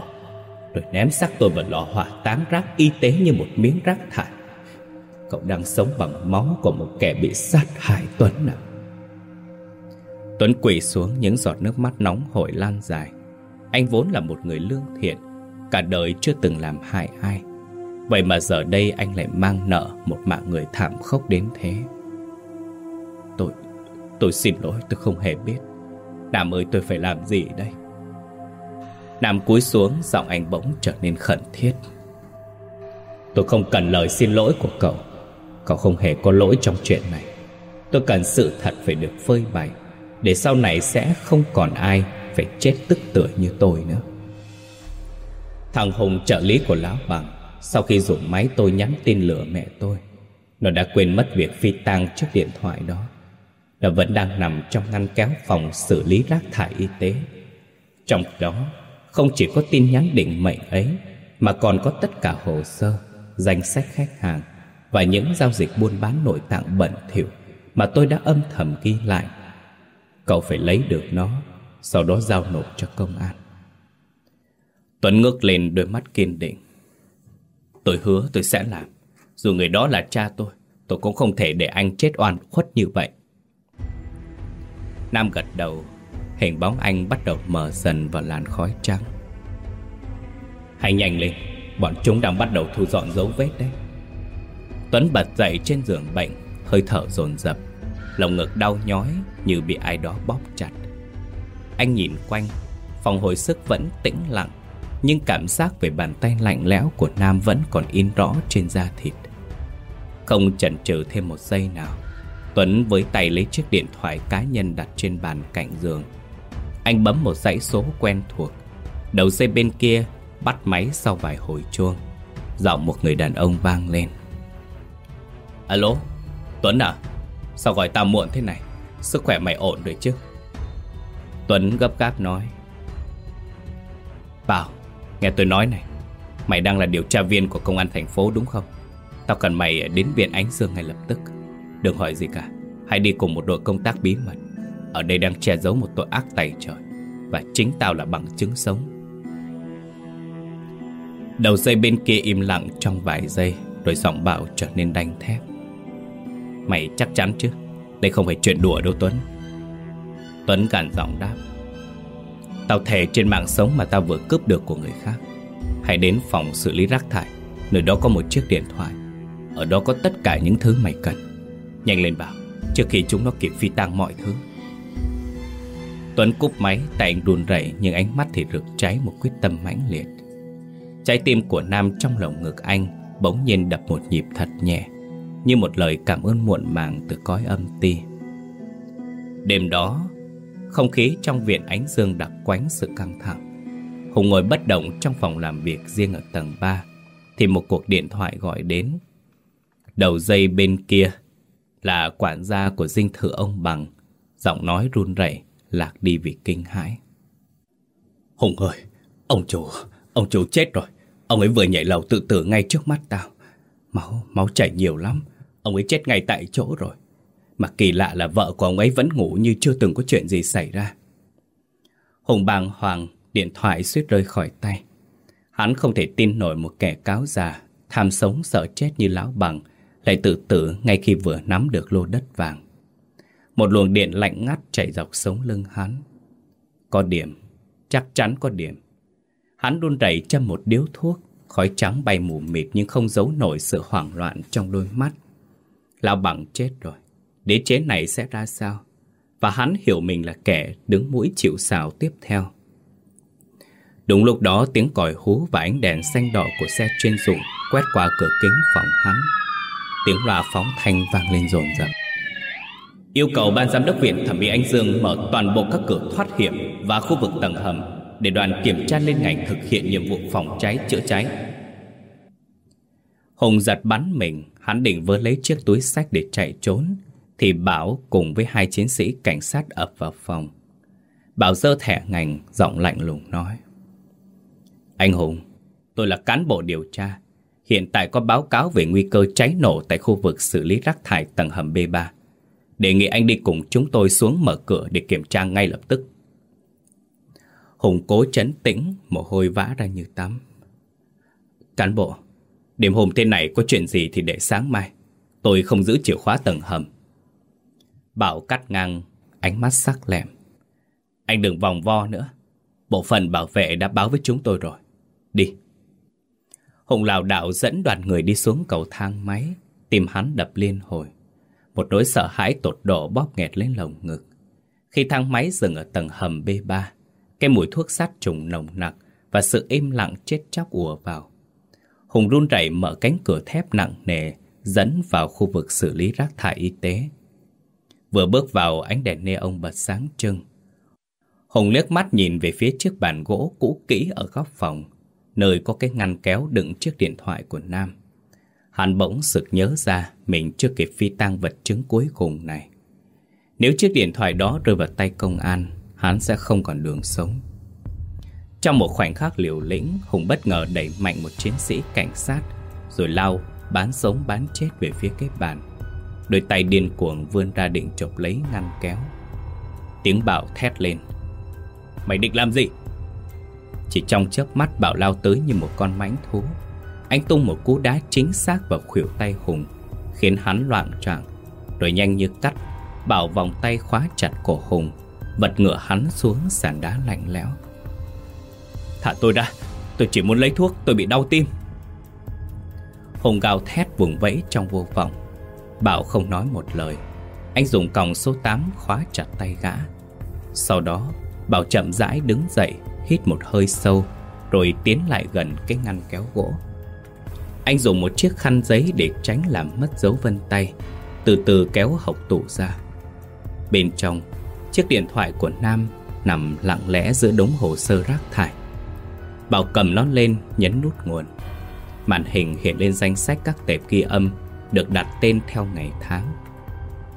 Rồi ném xác tôi vào lò hỏa táng rác y tế như một miếng rác thải. Cậu đang sống bằng máu của một kẻ bị sát hại Tuấn à? Tuấn quỳ xuống những giọt nước mắt nóng hổi lan dài. Anh vốn là một người lương thiện, Cả đời chưa từng làm hại ai. Vậy mà giờ đây anh lại mang nợ Một mạng người thảm khốc đến thế. Tôi Tôi xin lỗi, tôi không hề biết. Nam ơi, tôi phải làm gì đây? Nam cúi xuống, Giọng anh bỗng trở nên khẩn thiết. Tôi không cần lời xin lỗi của cậu. Cậu không hề có lỗi trong chuyện này. Tôi cần sự thật phải được phơi bày. Để sau này sẽ không còn ai Phải chết tức tưởi như tôi nữa. Thằng Hùng trợ lý của Lão Bằng, Sau khi dùng máy tôi nhắn tin lửa mẹ tôi, Nó đã quên mất việc phi tang trước điện thoại đó. Nó vẫn đang nằm trong ngăn kéo phòng xử lý rác thải y tế. Trong đó, không chỉ có tin nhắn định mệnh ấy, Mà còn có tất cả hồ sơ, Danh sách khách hàng và những giao dịch buôn bán nội tạng bẩn thỉu mà tôi đã âm thầm ghi lại. Cậu phải lấy được nó, sau đó giao nộp cho công an. Tuấn ngước lên đôi mắt kiên định. Tôi hứa tôi sẽ làm. Dù người đó là cha tôi, tôi cũng không thể để anh chết oan khuất như vậy. Nam gật đầu, hình bóng anh bắt đầu mờ dần vào làn khói trắng. Hãy nhanh lên, bọn chúng đang bắt đầu thu dọn dấu vết đấy. Tuấn bật dậy trên giường bệnh Hơi thở dồn dập Lồng ngực đau nhói như bị ai đó bóp chặt. Anh nhìn quanh Phòng hồi sức vẫn tĩnh lặng Nhưng cảm giác về bàn tay lạnh lẽo của Nam vẫn còn in rõ trên da thịt. Không chần chừ thêm một giây nào Tuấn với tay lấy chiếc điện thoại cá nhân đặt trên bàn cạnh giường. Anh bấm một dãy số quen thuộc Đầu dây bên kia bắt máy sau vài hồi chuông Giọng một người đàn ông vang lên. Alo, Tuấn à? Sao gọi tao muộn thế này? Sức khỏe mày ổn rồi chứ? Tuấn gấp gáp nói Bảo, nghe tôi nói này Mày đang là điều tra viên của công an thành phố đúng không? Tao cần mày đến viện Ánh Dương ngay lập tức Đừng hỏi gì cả Hãy đi cùng một đội công tác bí mật Ở đây đang che giấu một tội ác tày trời Và chính tao là bằng chứng sống Đầu dây bên kia im lặng trong vài giây Rồi giọng Bảo trở nên đanh thép Mày chắc chắn chứ? Đây không phải chuyện đùa đâu, Tuấn. Tuấn cản giọng đáp. Tao thề trên mạng sống mà tao vừa cướp được của người khác. Hãy đến phòng xử lý rác thải. Nơi đó có một chiếc điện thoại. Ở đó có tất cả những thứ mày cần. Nhanh lên bảo, Trước khi chúng nó kịp phi tang mọi thứ. Tuấn cúp máy, Tay anh đùn rẩy, Nhưng ánh mắt thì rực cháy một quyết tâm mãnh liệt. Trái tim của Nam trong lồng ngực anh Bỗng nhiên đập một nhịp thật nhẹ. Như một lời cảm ơn muộn màng Từ cõi âm ti. Đêm đó Không khí trong viện ánh dương đặc quánh sự căng thẳng. Hùng ngồi bất động trong phòng làm việc riêng ở tầng 3 Thì một cuộc điện thoại gọi đến. Đầu dây bên kia Là quản gia của dinh thự ông Bằng Giọng nói run rẩy Lạc đi vì kinh hãi. Hùng ơi Ông chủ Ông chủ chết rồi. Ông ấy vừa nhảy lầu tự tử ngay trước mắt tao. Máu, máu chảy nhiều lắm. Ông ấy chết ngay tại chỗ rồi. Mà kỳ lạ là vợ của ông ấy vẫn ngủ như chưa từng có chuyện gì xảy ra. Hùng bàng hoàng, Điện thoại suýt rơi khỏi tay. Hắn không thể tin nổi một kẻ cáo già, Tham sống sợ chết như lão bằng, Lại tự tử ngay khi vừa nắm được lô đất vàng. Một luồng điện lạnh ngắt chạy dọc sống lưng hắn. Có điểm, Chắc chắn có điểm. Hắn đun đẩy châm một điếu thuốc, Khói trắng bay mù mịt nhưng không giấu nổi sự hoảng loạn trong đôi mắt. Lão bằng chết rồi Đế chế này sẽ ra sao Và hắn hiểu mình là kẻ đứng mũi chịu xào tiếp theo Đúng lúc đó, tiếng còi hú và ánh đèn xanh đỏ của xe chuyên dụng quét qua cửa kính phòng hắn. Tiếng loa phóng thanh vang lên rồn rập. Yêu cầu ban giám đốc viện thẩm mỹ Anh Dương mở toàn bộ các cửa thoát hiểm và khu vực tầng hầm để đoàn kiểm tra lên ngành thực hiện nhiệm vụ phòng cháy chữa cháy. Hùng giật bắn mình, hắn định vớ lấy chiếc túi sách để chạy trốn, thì Bảo cùng với hai chiến sĩ cảnh sát ập vào phòng. Bảo dơ thẻ ngành, giọng lạnh lùng nói. Anh Hùng, tôi là cán bộ điều tra. Hiện tại có báo cáo về nguy cơ cháy nổ tại khu vực xử lý rác thải tầng hầm B3. Đề nghị anh đi cùng chúng tôi xuống mở cửa để kiểm tra ngay lập tức. Hùng cố chấn tĩnh, mồ hôi vã ra như tắm. Cán bộ, đêm hôm thế này có chuyện gì thì để sáng mai. Tôi không giữ chìa khóa tầng hầm. Bảo cắt ngang, ánh mắt sắc lẹm. Anh đừng vòng vo nữa. Bộ phận bảo vệ đã báo với chúng tôi rồi. Đi. Hùng lào đạo dẫn đoàn người đi xuống cầu thang máy, tìm hắn đập liên hồi. Một nỗi sợ hãi tột độ bóp nghẹt lên lồng ngực. Khi thang máy dừng ở tầng hầm B3, cái mùi thuốc sát trùng nồng nặc và sự im lặng chết chóc ùa vào. Hùng run rẩy mở cánh cửa thép nặng nề dẫn vào khu vực xử lý rác thải y tế. Vừa bước vào ánh đèn neon bật sáng trưng. Hùng liếc mắt nhìn về phía chiếc bàn gỗ cũ kỹ ở góc phòng nơi có cái ngăn kéo đựng chiếc điện thoại của Nam. Hắn bỗng sực nhớ ra mình chưa kịp phi tang vật chứng cuối cùng này. Nếu chiếc điện thoại đó rơi vào tay công an, hắn sẽ không còn đường sống. Trong một khoảnh khắc liều lĩnh, Hùng bất ngờ đẩy mạnh một chiến sĩ cảnh sát, rồi lao, bán sống bán chết về phía cái bàn. Đôi tay điên cuồng vươn ra định chộp lấy ngăn kéo. Tiếng bảo thét lên. Mày định làm gì? Chỉ trong chớp mắt Bảo lao tới như một con mãnh thú Anh tung một cú đá chính xác vào khuỷu tay Hùng Khiến hắn loạn trạng Rồi nhanh như cắt Bảo vòng tay khóa chặt cổ Hùng Bật ngựa hắn xuống sàn đá lạnh lẽo Thả tôi ra. Tôi chỉ muốn lấy thuốc, tôi bị đau tim. Hùng gào thét vùng vẫy trong vô vọng Bảo không nói một lời. Anh dùng còng số 8 khóa chặt tay gã. Sau đó, Bảo chậm rãi đứng dậy, hít một hơi sâu, Rồi tiến lại gần cái ngăn kéo gỗ. Anh dùng một chiếc khăn giấy để tránh làm mất dấu vân tay, Từ từ kéo hộc tủ ra. Bên trong, Chiếc điện thoại của Nam Nằm lặng lẽ giữa đống hồ sơ rác thải. Bảo cầm nó lên, nhấn nút nguồn. Màn hình hiện lên danh sách các tệp ghi âm, Được đặt tên theo ngày tháng.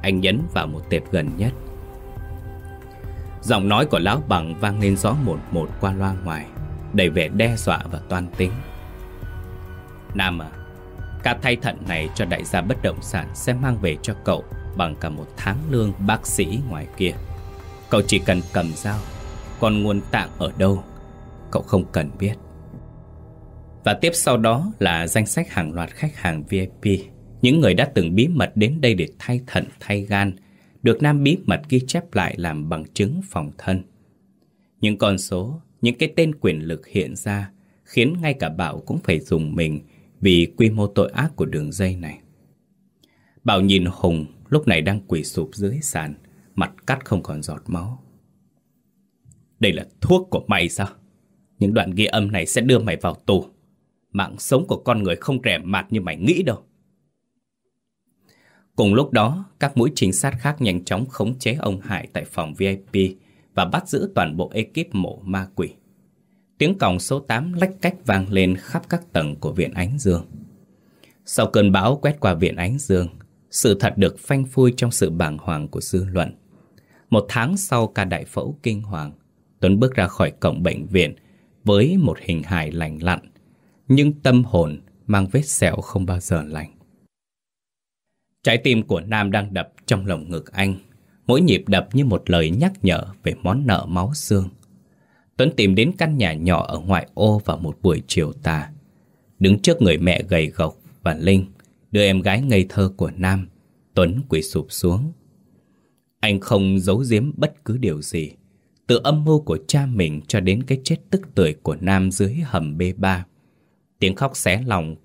Anh nhấn vào một tệp gần nhất. Giọng nói của lão bằng vang lên rõ một một qua loa ngoài, Đầy vẻ đe dọa và toan tính. Nam à Cả thay thận này cho đại gia bất động sản Sẽ mang về cho cậu Bằng cả một tháng lương bác sĩ ngoài kia. Cậu chỉ cần cầm dao, Còn nguồn tạng ở đâu? Cậu không cần biết Và tiếp sau đó là danh sách hàng loạt khách hàng VIP Những người đã từng bí mật đến đây để thay thận thay gan được Nam bí mật ghi chép lại làm bằng chứng phòng thân. Những con số, những cái tên quyền lực hiện ra khiến ngay cả Bảo cũng phải dùng mình vì quy mô tội ác của đường dây này. Bảo nhìn Hùng lúc này đang quỳ sụp dưới sàn, mặt cắt không còn giọt máu. Đây là thuốc của mày sao? Những đoạn ghi âm này sẽ đưa mày vào tù. Mạng sống của con người không rẻ mạt như mày nghĩ đâu. Cùng lúc đó, các mũi trinh sát khác nhanh chóng khống chế ông Hải tại phòng VIP và bắt giữ toàn bộ ekip mộ ma quỷ. Tiếng còng số 8 lách cách vang lên khắp các tầng của Viện Ánh Dương. Sau cơn bão quét qua Viện Ánh Dương, sự thật được phanh phui trong sự bàng hoàng của dư luận. Một tháng sau ca đại phẫu kinh hoàng, Tuấn bước ra khỏi cổng bệnh viện với một hình hài lành lặn, nhưng tâm hồn mang vết sẹo không bao giờ lành. Trái tim của Nam đang đập trong lồng ngực anh, mỗi nhịp đập như một lời nhắc nhở về món nợ máu xương. Tuấn tìm đến căn nhà nhỏ ở ngoại ô vào một buổi chiều tà. Đứng trước người mẹ gầy gộc và Linh, đứa em gái ngây thơ của Nam, Tuấn quỳ sụp xuống. Anh không giấu giếm bất cứ điều gì, từ âm mưu của cha mình cho đến cái chết tức tuổi của Nam dưới hầm B3. Tiếng khóc xé lòng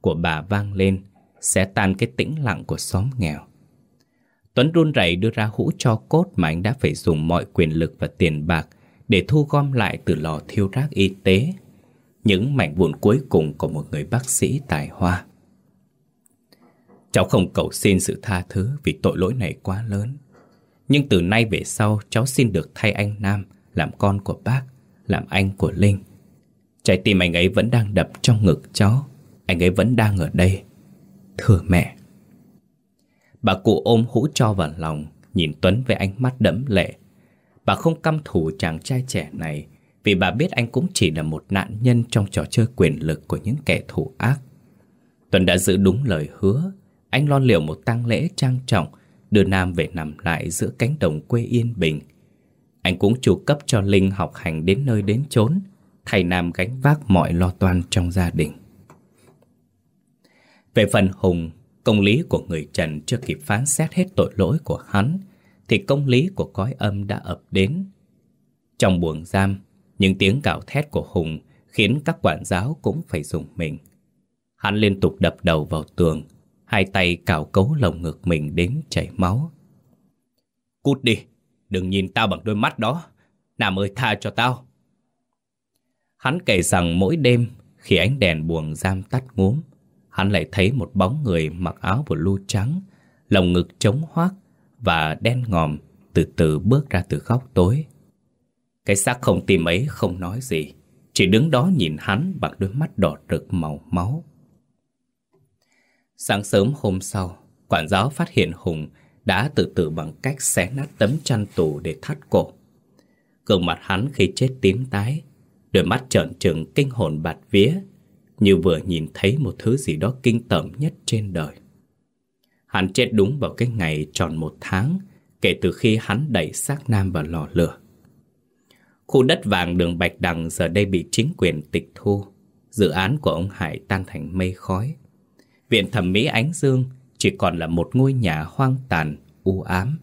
của bà vang lên, sẽ tan cái tĩnh lặng của xóm nghèo. Tuấn run rẩy đưa ra hũ cho cốt mà anh đã phải dùng mọi quyền lực và tiền bạc để thu gom lại từ lò thiêu rác y tế. Những mảnh vụn cuối cùng của một người bác sĩ tài hoa. Cháu không cầu xin sự tha thứ vì tội lỗi này quá lớn. Nhưng từ nay về sau cháu xin được thay anh Nam làm con của bác, làm anh của Linh. Trái tim anh ấy vẫn đang đập trong ngực cháu, anh ấy vẫn đang ở đây. Thưa mẹ. Bà cụ ôm hũ cho vào lòng, nhìn Tuấn với ánh mắt đẫm lệ. Bà không căm thù chàng trai trẻ này vì bà biết anh cũng chỉ là một nạn nhân trong trò chơi quyền lực của những kẻ thù ác. Tuấn đã giữ đúng lời hứa, anh lo liệu một tang lễ trang trọng đưa Nam về nằm lại giữa cánh đồng quê yên bình. Anh cũng chu cấp cho Linh học hành đến nơi đến chốn, thầy Nam gánh vác mọi lo toan trong gia đình. Về phần Hùng, công lý của người Trần chưa kịp phán xét hết tội lỗi của hắn, thì công lý của cõi âm đã ập đến. Trong buồng giam, những tiếng gào thét của Hùng khiến các quản giáo cũng phải dùng mình. Hắn liên tục đập đầu vào tường, hai tay cào cấu lồng ngực mình đến chảy máu. Cút đi, đừng nhìn tao bằng đôi mắt đó. Nam ơi tha cho tao. Hắn kể rằng mỗi đêm khi ánh đèn buồng giam tắt ngốm hắn lại thấy một bóng người mặc áo blue trắng, lồng ngực trống hoác và đen ngòm từ từ bước ra từ góc tối. Cái xác không tìm ấy không nói gì, chỉ đứng đó nhìn hắn bằng đôi mắt đỏ rực màu máu. Sáng sớm hôm sau, quản giáo phát hiện Hùng đã tự tử bằng cách xé nát tấm chăn tủ để thắt cổ. Gương mặt hắn khi chết tím tái, đôi mắt trợn trừng kinh hồn bạt vía, như vừa nhìn thấy một thứ gì đó kinh tởm nhất trên đời. Hắn chết đúng vào cái ngày tròn một tháng kể từ khi hắn đẩy xác Nam vào lò lửa. Khu đất vàng đường Bạch Đằng giờ đây bị chính quyền tịch thu. Dự án của ông Hải tan thành mây khói. Viện thẩm mỹ Ánh Dương chỉ còn là một ngôi nhà hoang tàn, u ám.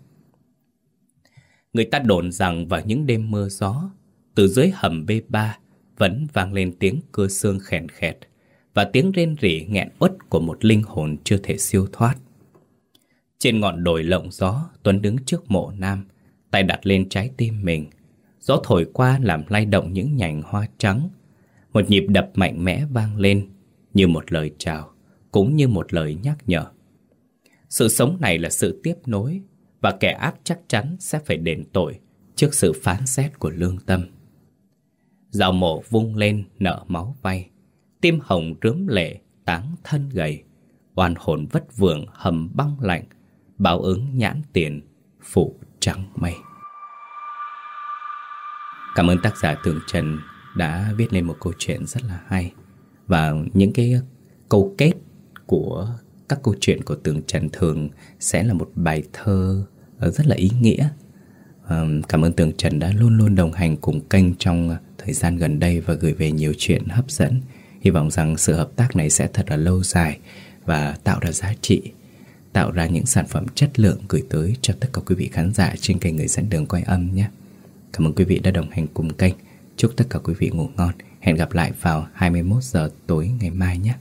Người ta đồn rằng vào những đêm mưa gió, từ dưới hầm B3 vẫn vang lên tiếng cưa xương khèn khẹt và tiếng rên rỉ nghẹn uất của một linh hồn chưa thể siêu thoát. Trên ngọn đồi lộng gió, Tuấn đứng trước mộ nam, tay đặt lên trái tim mình. Gió thổi qua làm lay động những nhành hoa trắng. Một nhịp đập mạnh mẽ vang lên, như một lời chào, cũng như một lời nhắc nhở. Sự sống này là sự tiếp nối, và kẻ ác chắc chắn sẽ phải đền tội trước sự phán xét của lương tâm. Dạo mộ vung lên nở máu vay, tim hồng rướm lệ, táng thân gầy, oan hồn vất vưởng hầm băng lạnh, báo ứng nhãn tiền, phủ trắng mây. Cảm ơn tác giả Tường Trần đã viết lên một câu chuyện rất là hay và những cái câu kết của các câu chuyện của Tường Trần thường sẽ là một bài thơ ờ, rất là ý nghĩa. Cảm ơn Tường Trần đã luôn luôn đồng hành cùng kênh trong thời gian gần đây và gửi về nhiều chuyện hấp dẫn. Hy vọng rằng sự hợp tác này sẽ thật là lâu dài và tạo ra giá trị, tạo ra những sản phẩm chất lượng gửi tới cho tất cả quý vị khán giả trên kênh Người dẫn đường quay âm nhé. Cảm ơn quý vị đã đồng hành cùng kênh. Chúc tất cả quý vị ngủ ngon. Hẹn gặp lại vào 21 giờ tối ngày mai nhé.